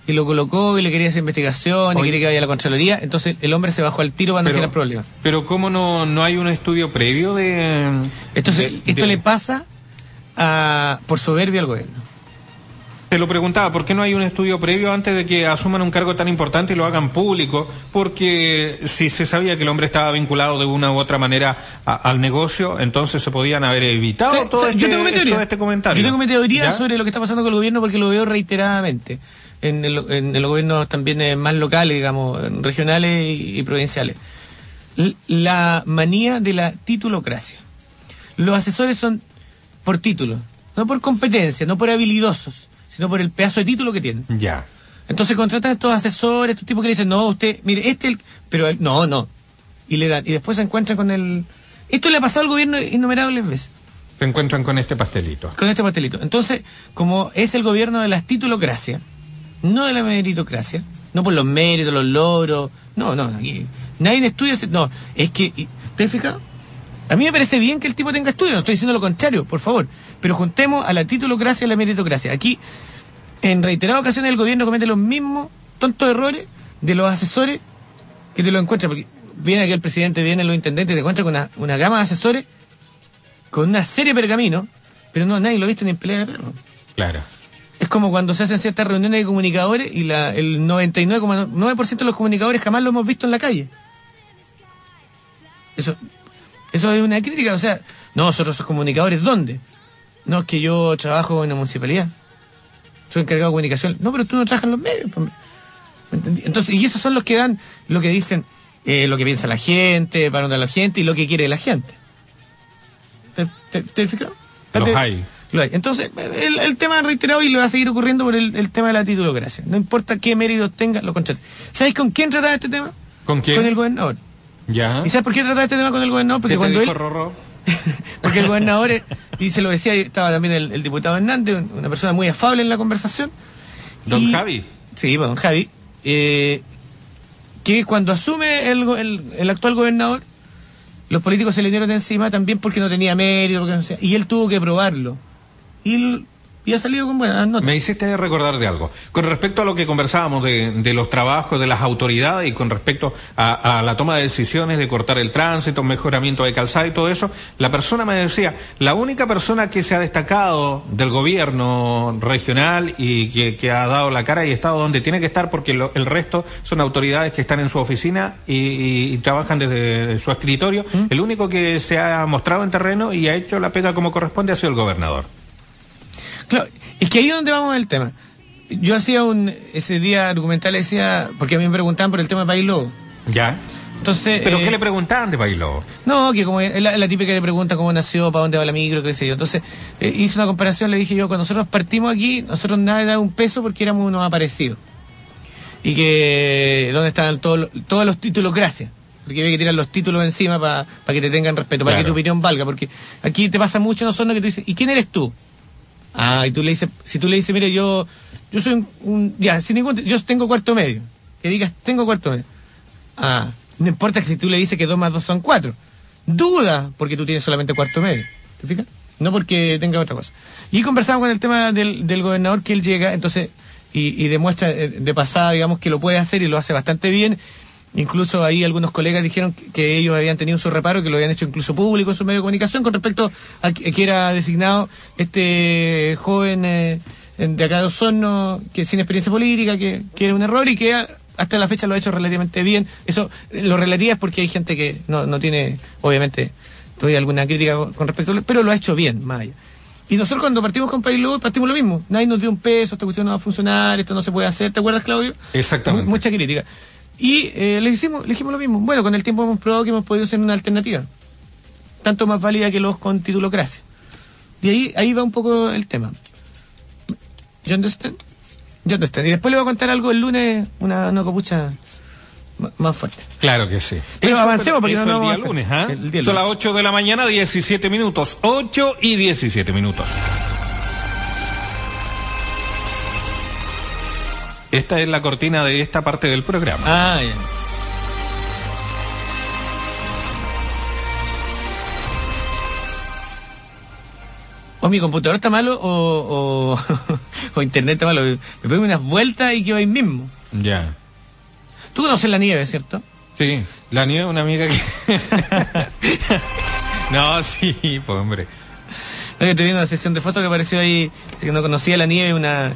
y lo colocó y le quería hacer investigación y quería que vaya a la Contraloría. Entonces el hombre se bajó al tiro para no problemas. Pero ¿cómo no, no hay un estudio previo de...? Esto, esto le pasa a, por soberbia al gobierno. Te lo preguntaba, ¿por qué no hay un estudio previo antes de que asuman un cargo tan importante y lo hagan público? Porque si se sabía que el hombre estaba vinculado de una u otra manera al negocio, entonces se podían haber evitado todo, este, yo tengo este comentario. Yo tengo mi teoría sobre lo que está pasando con el gobierno porque lo veo reiteradamente en, el, los gobiernos también eh, más locales, digamos, regionales y provinciales. La manía de la titulocracia. Los asesores son por título, no por competencia, no por habilidosos sino por el pedazo de título que tienen. Ya. Entonces contratan a estos asesores, estos tipos que le dicen, no, usted, mire, este, el... pero no, no. Y le dan, y después se encuentran con el... Esto le ha pasado al gobierno innumerables veces. Se encuentran con este pastelito. Con este pastelito. Entonces, como es el gobierno de la titulocracia, no de la meritocracia, no por los méritos, los logros, no, no, nadie estudia, no, es que, ¿te fijado? A mí me parece bien que el tipo tenga estudio, no estoy diciendo lo contrario, por favor, pero juntemos a la titulocracia y a la meritocracia. Aquí en reiteradas ocasiones el gobierno comete los mismos tontos errores de los asesores que te lo encuentran, porque viene aquí el presidente, viene los intendentes, te encuentra con una, gama de asesores, con una serie de pergaminos, pero no, nadie lo ha visto ni en pelea de perro. Claro. Es como cuando se hacen ciertas reuniones de comunicadores y la, el 99,9% de los comunicadores jamás lo hemos visto en la calle. Eso, eso es una crítica, o sea, no, nosotros somos comunicadores, ¿dónde? No, es que yo trabajo en la municipalidad soy encargado de comunicación. No, pero tú no trabajas en los medios. Entonces, y esos son los que dan lo que dicen, eh, lo que piensa la gente, para dónde la gente y lo que quiere la gente. ¿Te, te, fijas? Los hay. Lo hay. Entonces, el, el, tema reiterado y lo va a seguir ocurriendo por el, tema de la titulocracia. No importa qué méritos tenga, lo contrata. ¿Sabéis con quién trataba este tema? ¿Con quién? Con el gobernador. Ya. ¿Y sabes por qué trataba este tema con el gobernador? Porque cuando él... Porque el gobernador, y se lo decía, estaba también el, diputado Hernández, una persona muy afable en la conversación. Don Javi. Sí, pues, don Javi. Eh, que cuando asume el, el, actual gobernador, los políticos se le dieron de encima también porque no tenía mérito, porque y él tuvo que probarlo. Y y ha salido con buenas notas. Me hiciste recordar de algo. Con respecto a lo que conversábamos de, los trabajos de las autoridades y con respecto a, la toma de decisiones de cortar el tránsito, mejoramiento de calzada y todo eso, la persona me decía, la única persona que se ha destacado del gobierno regional y que, ha dado la cara y estado donde tiene que estar porque el resto son autoridades que están en su oficina y, trabajan desde su escritorio, ¿Mm? el único que se ha mostrado en terreno y ha hecho la pega como corresponde ha sido el gobernador. Claro, es que ahí es donde vamos el tema. Yo hacía un, ese día argumental, decía, porque a mí me preguntaban por el tema de Bailó. Ya. Entonces, ¿Pero qué eh, le preguntaban de Bailó? No, que como es la, típica que le pregunta cómo nació, para dónde va la micro, qué sé yo. Entonces, eh, hice una comparación, le dije yo, cuando nosotros partimos aquí, nosotros nada daba un peso porque éramos unos aparecidos. Y que, ¿dónde estaban todos, todos los títulos? Gracias. Porque había que tirar los títulos encima para que te tengan respeto, para que tu opinión valga. Porque aquí te pasa mucho en nosotros que tú dices, ¿y quién eres tú? Ah, y tú le dices, si tú le dices, mire, yo, yo soy un, ya, sin ningún, yo tengo cuarto medio. Que digas, tengo cuarto medio. Ah, no importa si tú le dices que dos más dos son cuatro. Duda, porque tú tienes solamente cuarto medio. ¿Te fijas? No porque tenga otra cosa. Y conversamos con el tema del, del gobernador que él llega, entonces, y, y demuestra eh, de pasada, digamos, que lo puede hacer y lo hace bastante bien Incluso ahí algunos colegas dijeron que ellos habían tenido su reparo, que lo habían hecho incluso público en su medio de comunicación con respecto a que era designado este joven eh, de acá de Osorno, que sin experiencia política, que, era un error y que hasta la fecha lo ha hecho relativamente bien. Eso lo relativo es porque hay gente que no, no tiene, obviamente, todavía alguna crítica con respecto a pero lo ha hecho bien, Maya. Y nosotros cuando partimos con Pailo partimos lo mismo. Nadie nos dio un peso, esta cuestión no va a funcionar, esto no se puede hacer. ¿Te acuerdas, Claudio? Exactamente. mucha crítica. Y eh, le, hicimos, le dijimos lo mismo. Bueno, con el tiempo hemos probado que hemos podido ser una alternativa. Tanto más válida que los con titulocracia. Y ahí, ahí va un poco el tema. ¿You understand? ¿You understand? Y después le voy a contar algo el lunes, una, una copucha más fuerte. Claro que sí. Pero avancemos porque no, el día lunes, ¿ah? Son las 8 de la mañana, 17 minutos. 8 y 17 minutos. Esta es la cortina de esta parte del programa. Ah, ya. O mi computador está malo o, o, o internet está malo. Me pego unas vueltas y quedo ahí mismo. Ya. Tú conoces la nieve, ¿cierto? Sí, la nieve es una amiga que... no, sí, pues hombre. No, que estoy viendo una sesión de fotos que apareció ahí, que no conocía la nieve, una,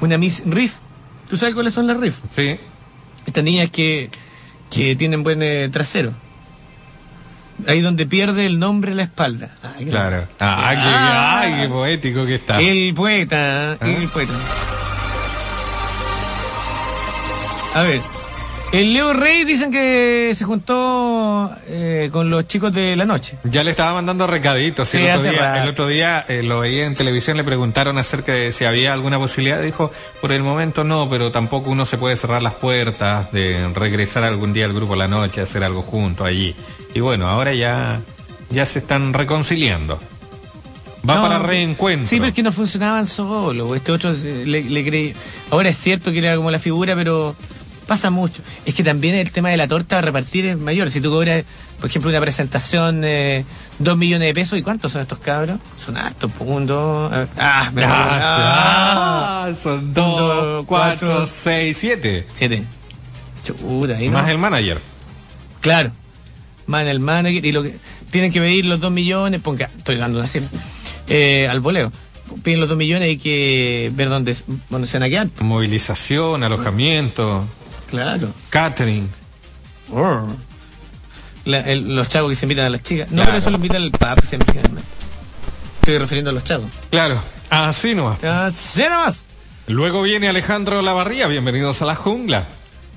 una Miss Riff. ¿Tú sabes cuáles son las Riff? Sí. Estas niñas que, que tienen buen eh, trasero. Ahí donde pierde el nombre la espalda. Ah, Claro. Ah, qué, Ah. ay, qué poético que está. El poeta, ¿Ah? el poeta. A ver, el Leo Rey dicen que se juntó eh, con los chicos de la noche. Ya le estaba mandando recaditos. Sí, el, otro día, el otro día eh, lo veía en televisión, le preguntaron acerca de si había alguna posibilidad. Dijo, por el momento no, pero tampoco uno se puede cerrar las puertas de regresar algún día al grupo la noche, hacer algo junto allí. Y bueno, ahora ya, ya se están reconciliando. Va No, para reencuentro. Sí, pero es que no funcionaban solo. Este otro eh, le, le creí. Ahora es cierto que era como la figura, pero pasa mucho. Es que también el tema de la torta a repartir es mayor. Si tú cobras, por ejemplo, una presentación, eh, dos millones de pesos, ¿y cuántos son estos cabros? Son altos, punto. Ah, me ah, Ah, son dos, dos, cuatro, cuatro, seis, siete. siete. No. Más el manager. Claro. Man, el manager, y lo que tienen que pedir los dos millones, porque estoy dando una cifra, eh, al voleo. Piden los dos millones y hay que ver dónde, dónde se van a quedar. Movilización, alojamiento, Claro. catering. La- el- los chavos que se invitan a las chicas. No, Claro. pero eso lo invita el papá siempre. Estoy refiriendo a los chavos. Claro, así nomás. Así nomás. Luego viene Alejandro Lavarría, bienvenidos a la jungla.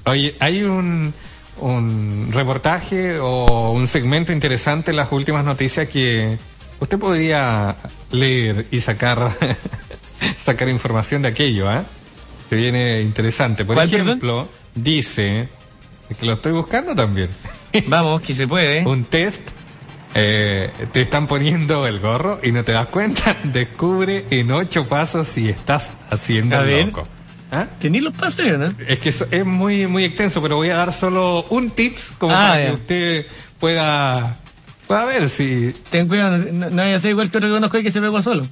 Oye, hay un, un reportaje o un segmento interesante en las últimas noticias que usted podría leer y sacar, sacar información de aquello, ¿ah? Que viene interesante. Por ¿Cuál, perdón? Dice, que lo estoy buscando también, Vamos, que se puede. un test. eh, te están poniendo el gorro y no te das cuenta. Descubre en ocho pasos si estás haciendo A el ver. loco. ¿Ah? Tenís los paseos, ¿no? Es que eso es muy, muy extenso, pero voy a dar solo un tips como Ah, para ya. que usted pueda, pueda ver si Ten cuidado, no, no vaya a ser igual que otro que conozco y que se pegó solo.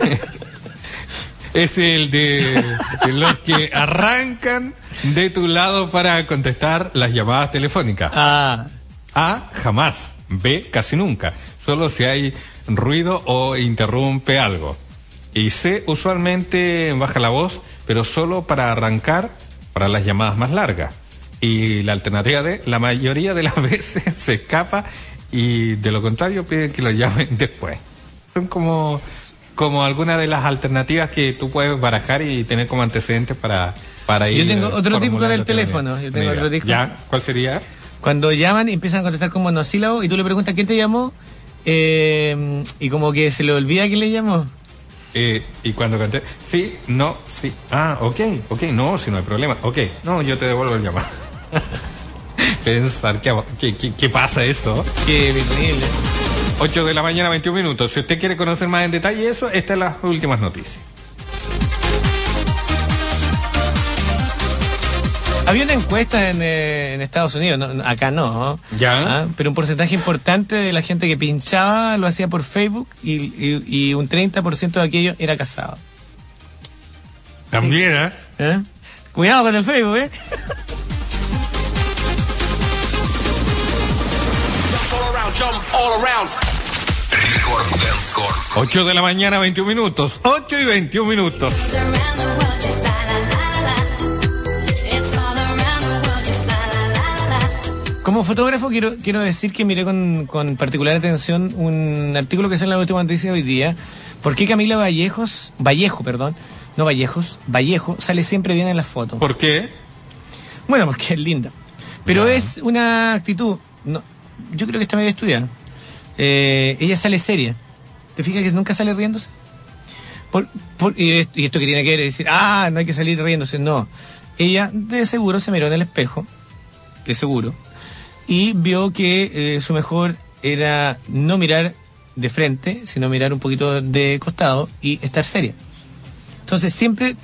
es el de, de los que arrancan de tu lado para contestar las llamadas telefónicas. Ah, A, jamás. B, casi nunca. Solo si hay ruido o interrumpe algo. Y C, usualmente baja la voz, pero solo para arrancar para las llamadas más largas. Y la alternativa D, la mayoría de las veces se escapa y de lo contrario piden que lo llamen después. Son como, como algunas de las alternativas que tú puedes barajar y tener como antecedentes para, para ir. Yo tengo otro tip con el formulándote teléfono. Yo tengo otro. ¿Ya? ¿Cuál sería? Cuando llaman y empiezan a contestar como monosílabos y tú le preguntas quién te llamó eh, y como que se le olvida quién le llamó. Eh, y cuando canté, sí, no, sí, ah, ok, ok, no, si no hay problema, ok, no, yo te devuelvo el llamado. Pensar que, que, que- que pasa eso. Qué terrible. 8 de la mañana, 21 minutos. Si usted quiere conocer más en detalle eso, estas son las últimas noticias. Había una encuesta en, eh, en Estados Unidos, no, acá no, ¿no? Ya. Ah, pero un porcentaje importante de la gente que pinchaba lo hacía por Facebook y, y- y un 30% de aquellos era casado. También, ¿eh? ¿Eh? Cuidado con el Facebook, ¿eh? all around, jump all around. Record Dance Core. 8 de la mañana, 21 minutos. 8 y 21 minutos. Como fotógrafo quiero, quiero decir que miré con, con particular atención un artículo que sale en la última noticia de hoy día. ¿Por qué Camila Vallejos, Vallejo, perdón, no Vallejos, Vallejo sale siempre bien en las fotos? ¿Por qué? Bueno, porque es linda. Pero es una actitud, no, yo creo que está medio estudiada. Eh, ella sale seria. ¿Te fijas que nunca sale riéndose? Por- por- y, esto, y esto que tiene que ver es decir, ah, no hay que salir riéndose. No. Ella de seguro se miró en el espejo, de seguro, y vio que eh, su mejor era no mirar de frente, sino mirar un poquito de costado y estar seria. Entonces siempre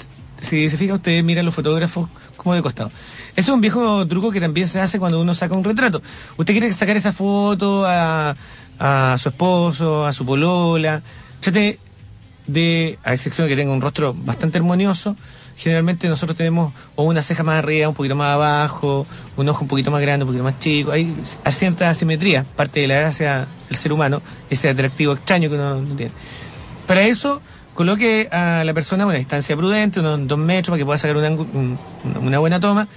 si se fija usted, mira los fotógrafos como de costado. Eso es un viejo truco que también se hace cuando uno saca un retrato. Usted quiere sacar esa foto a, a su esposo, a su polola. Trate de, a excepción de que tenga un rostro bastante armonioso, generalmente nosotros tenemos o una ceja más arriba, un poquito más abajo, un ojo un poquito más grande, un poquito más chico. Hay cierta asimetría, parte de la gracia del ser humano, ese atractivo extraño que uno no tiene. Para eso, coloque a la persona a una distancia prudente, unos dos metros, para que pueda sacar un ángulo- un- una, una buena toma.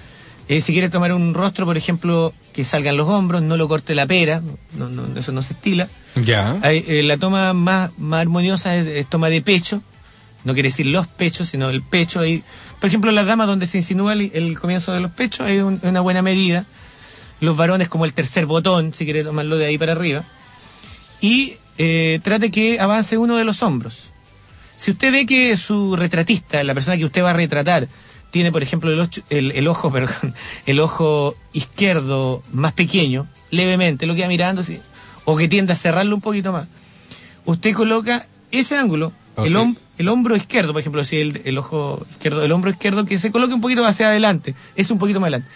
Eh, si quiere tomar un rostro, por ejemplo, que salgan los hombros, no lo corte la pera, no- no- eso no se estila. Ya. Hay, eh, la toma más, más armoniosa es, es toma de pecho, no quiere decir los pechos, sino el pecho. Ahí, por ejemplo, las damas donde se insinúa el, el comienzo de los pechos es un- una buena medida. Los varones como el tercer botón, si quiere tomarlo de ahí para arriba. Y eh, trate que avance uno de los hombros. Si usted ve que su retratista, la persona que usted va a retratar, tiene, por ejemplo, el, ocho- el- el ojo, perdón, el ojo izquierdo más pequeño, levemente, lo queda mirando, así, o que tiende a cerrarlo un poquito más, usted coloca ese ángulo, O el, hom- el hombro izquierdo, por ejemplo, si el, el ojo izquierdo, el hombro izquierdo que se coloque un poquito hacia adelante, es un poquito más adelante.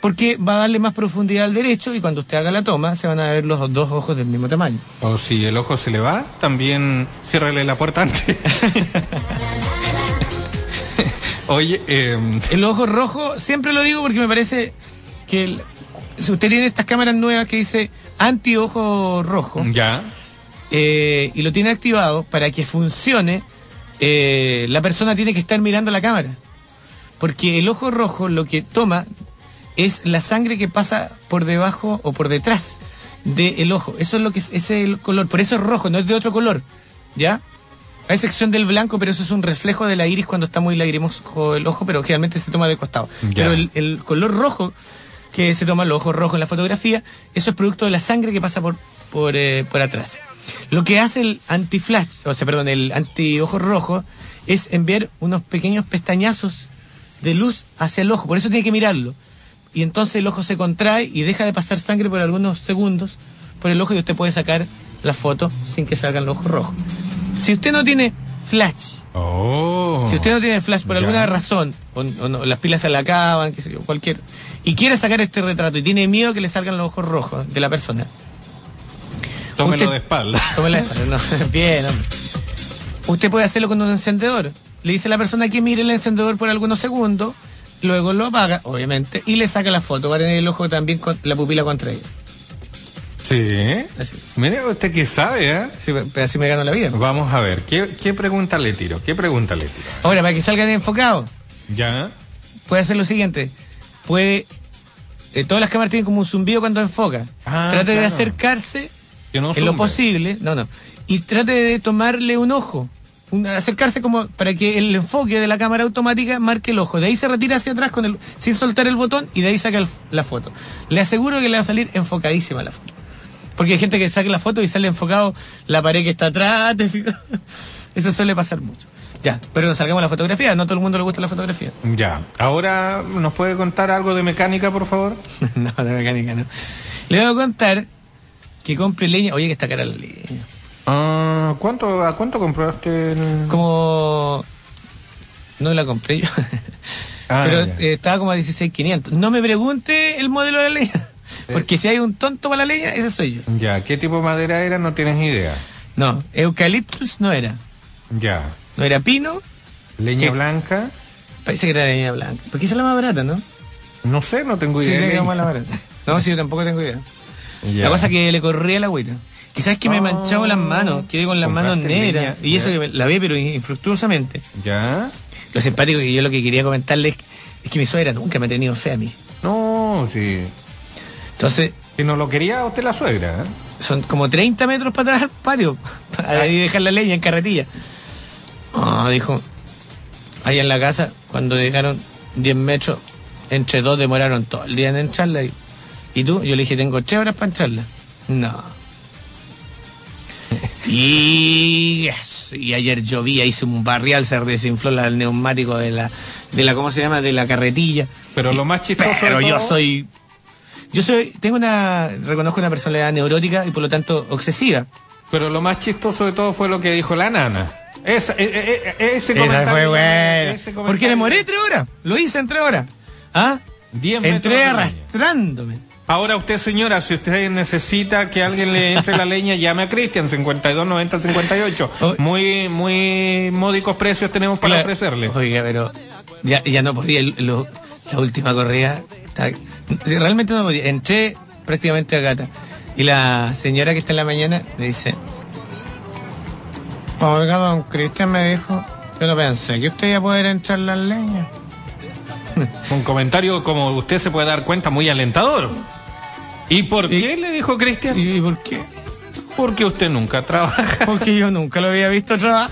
Porque va a darle más profundidad al derecho y cuando usted haga la toma se van a ver los dos ojos del mismo tamaño. O si el ojo se le va, también ciérrele la puerta antes. Oye, eh, El ojo rojo, siempre lo digo porque me parece que el- si usted tiene estas cámaras nuevas que dice anti-ojo rojo ya. eh, y lo tiene activado para que funcione, eh, la persona tiene que estar mirando la cámara. Porque el ojo rojo lo que toma es la sangre que pasa por debajo o por detrás del ojo. Eso es lo que es, ese el color. Por eso es rojo, no es de otro color. ¿Ya? A excepción del blanco, pero eso es un reflejo de la iris cuando está muy lagrimoso el ojo, pero generalmente se toma de costado. Ya. Pero el, el color rojo que se toma los ojos rojos en la fotografía, eso es producto de la sangre que pasa por, por, eh, por atrás. Lo que hace el anti-flash, o sea, perdón, el anti-ojo rojo, es enviar unos pequeños pestañazos de luz hacia el ojo, por eso tiene que mirarlo. Y entonces el ojo se contrae y deja de pasar sangre por algunos segundos por el ojo y usted puede sacar la foto sin que salgan los ojos rojos. Si usted no tiene flash, Oh. si usted no tiene flash por Ya. alguna razón, o, o no, las pilas se le acaban, qué sé yo, cualquier, y quiere sacar este retrato y tiene miedo que le salgan los ojos rojos de la persona, Tómelo usted- de espalda. Tómela de espalda, no, bien, hombre. Usted puede hacerlo con un encendedor. Le dice a la persona que mire el encendedor por algunos segundos, luego lo apaga, obviamente, y le saca la foto. Va a tener el ojo también con la pupila contra ella. Sí. Así. Mire usted que sabe, ¿eh? Así, así me gano la vida. Vamos a ver, ¿qué, qué pregunta le tiro? ¿Qué pregunta le tiro? Ahora, para que salgan enfocados, Ya. puede hacer lo siguiente. Puede. eh, todas las cámaras tienen como un zumbido cuando enfoca. Ah, trate de acercarse Que no en lo posible. No, no. Y trate de tomarle un ojo. un- acercarse como para que el enfoque de la cámara automática marque el ojo. De ahí se retira hacia atrás con el, sin soltar el botón y de ahí saca el- la foto. Le aseguro que le va a salir enfocadísima la foto. Porque hay gente que saca la foto y sale enfocado la pared que está atrás. ¿te fijas? Eso suele pasar mucho. Ya, pero nos salgamos la fotografía. No todo el mundo le gusta la fotografía. Ya. Ahora, ¿nos puede contar algo de mecánica, por favor? no, de mecánica no. Le voy a contar que compre leña. Oye, que está cara la leña. Ah, ¿cuánto, ¿A cuánto compraste el...? Como. No la compré yo. Ah, pero eh, estaba como a 16.500. No me pregunte el modelo de la leña. Porque si hay un tonto para la leña, ese soy yo. Ya, ¿qué tipo de madera era? No tienes idea. No, eucaliptus no era. Ya. No era pino. Leña blanca. Parece que era leña blanca. Porque esa es la más barata, ¿no? No sé, no tengo Sí, idea. es leña. la más barata. No, sí, yo tampoco tengo idea. La cosa que le corría la agüita. Sabes que me he Oh, manchado las manos, quedé con las manos negras. Y eso que me- la vi, pero infructuosamente. Ya. Lo simpático que yo lo que quería comentarles es que mi suegra nunca me ha tenido fe a mí. No, sí. Entonces, Si no lo quería usted la suegra, ¿eh? son como 30 metros para atrás al patio. Para ahí dejar la leña en carretilla. Ah, dijo. Ahí en la casa, cuando dejaron 10 metros, entre dos demoraron todo el día en encharla. Y, ¿Y tú? Yo le dije, tengo 8 horas para encharla. No. Y, y ayer llovía, hice un barrial, se desinfló la- el neumático de la, de la, ¿cómo se llama? De la carretilla. Pero lo más chistoso Pero de yo soy. Yo soy. Tengo una. Reconozco una personalidad neurótica y por lo tanto obsesiva. Pero lo más chistoso de todo fue lo que dijo la nana. Esa- e- e- e- ese Esa comentario. fue buena. ese comentario- Porque demoré tres horas. Lo hice en tres horas. ¿Ah? Diez Entré arrastrándome. Ahora usted, señora, si usted necesita que alguien le entre la leña, llame a Cristian, 52 90 58. Oh. Muy, muy módicos precios tenemos para Claro. ofrecerle. Oiga, pero ya, ya no podía. lo- la última sí, realmente no podía. Entré prácticamente a gata. Y la señora que está en la mañana me dice: Oiga, don Cristian me dijo. Yo no pensé que usted iba a poder entrar la leña. Un comentario, como usted se puede dar cuenta, muy alentador. ¿Y por qué le dijo Cristian? ¿Y por qué? Porque usted nunca trabaja. Porque yo nunca lo había visto trabajar.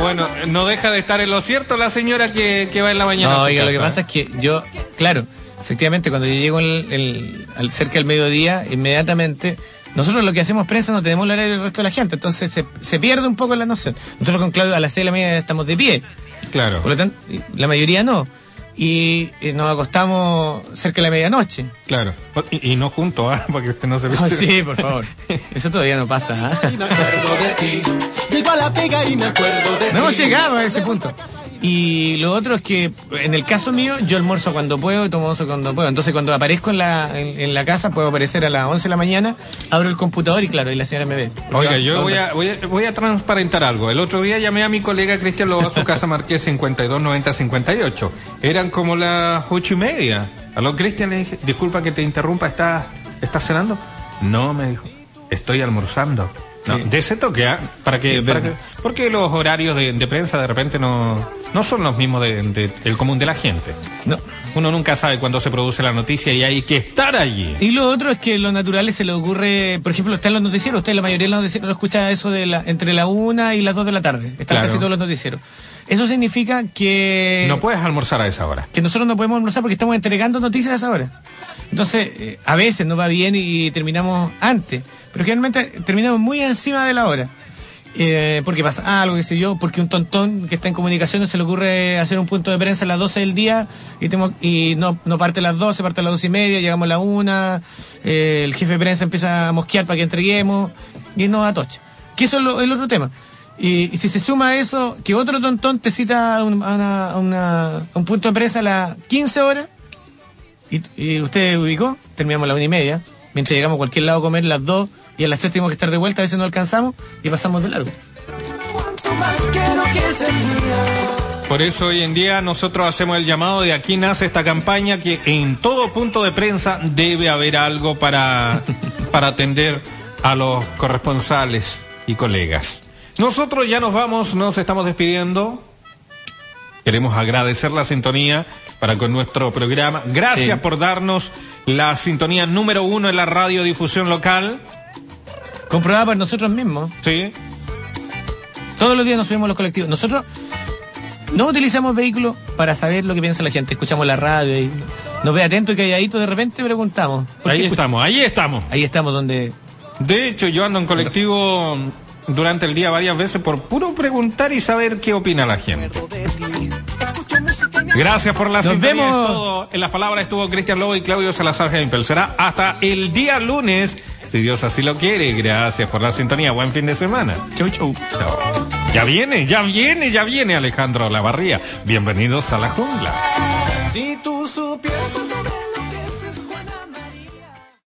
Bueno, no deja de estar en lo cierto la señora que, que va en la mañana. No, oiga, lo que pasa es que yo, claro, efectivamente, cuando yo llego el- el- al, cerca del mediodía, inmediatamente, nosotros lo que hacemos prensa no tenemos el horario del resto de la gente, entonces se, se pierde un poco la noción. Nosotros con Claudio a las seis de la mañana estamos de pie, Claro. por lo tanto, la mayoría no. Y, eh, nos acostamos cerca de la medianoche. Claro. Y, y no junto, ¿ah? Porque usted no se Ah, sí, por favor. Eso todavía no pasa. ¿ah? me acuerdo de ti. Llego a la pega y me acuerdo de ti. No hemos llegado a ese punto. Y lo otro es que, en el caso mío, yo almuerzo cuando puedo y tomo once cuando puedo. Entonces, cuando aparezco en la, en, en la casa, puedo aparecer a las 11 de la mañana, abro el computador y claro, y la señora me ve. Oiga, yo voy a, voy, a, voy a transparentar algo. El otro día llamé a mi colega Cristian Lobo a su casa Marqués 529058. Eran como las ocho y media. A lo Cristian le dije, disculpa que te interrumpa, ¿estás, ¿estás cenando? No, me dijo, estoy almorzando. No, Sí. De ese toque, ¿ah? Para que, Sí, es para verdad. que- porque los horarios de, de prensa de repente no, no son los mismos de- de- del común de la gente. No. Uno nunca sabe cuándo se produce la noticia y hay que estar allí. Y lo otro es que lo naturales se le ocurre, por ejemplo, está en los noticieros, usted la mayoría de los noticieros no escucha eso de la, entre la una y las dos de la tarde. Están Claro. casi todos los noticieros. Eso significa que... No puedes almorzar a esa hora. que nosotros no podemos almorzar porque estamos entregando noticias a esa hora. Entonces, eh, a veces nos va bien y, terminamos antes, pero generalmente terminamos muy encima de la hora. Eh, porque pasa algo, qué sé yo, porque un tontón que está en comunicaciones se le ocurre hacer un punto de prensa a las 12 del día y, no, no parte a las 12, parte a las 12 y media, llegamos a la 1, eh, el jefe de prensa empieza a mosquear para que entreguemos y nos atocha. Que eso es el otro tema. Y, si se suma a eso, que otro tontón te cita a, un, punto de prensa a las 15 horas, y, y usted ubicó, terminamos a la una y media, mientras llegamos a cualquier lado a comer las dos, y a las tres tenemos que estar de vuelta, a veces no alcanzamos, y pasamos de largo. Por eso hoy en día nosotros hacemos el llamado de aquí nace esta campaña que en todo punto de prensa debe haber algo para, para atender a los corresponsales y colegas. Nosotros ya nos vamos, nos estamos despidiendo. Queremos agradecer la sintonía para con nuestro programa. Gracias Sí. por darnos la sintonía número uno en la radiodifusión local. Comprobada por nosotros mismos. ¿Sí? Todos los días nos subimos los colectivos. Nosotros no utilizamos vehículos para saber lo que piensa la gente. Escuchamos la radio y nos ve atento y calladito, de repente preguntamos. ¿por qué Ahí estamos, ahí estamos. Ahí estamos donde... De hecho, yo ando en colectivo durante el día varias veces por puro preguntar y saber qué opina la gente. Gracias por la Nos sintonía. vemos. Es todo. En las palabras estuvo Cristian Lobo y Claudio Salazar Hempel. Será hasta el día lunes, si Dios así lo quiere. Gracias por la sintonía. Buen fin de semana. Chau, chau. Chao. Ya viene, ya viene, ya viene Alejandro Lavarría. Bienvenidos a la jungla. Si tú supieras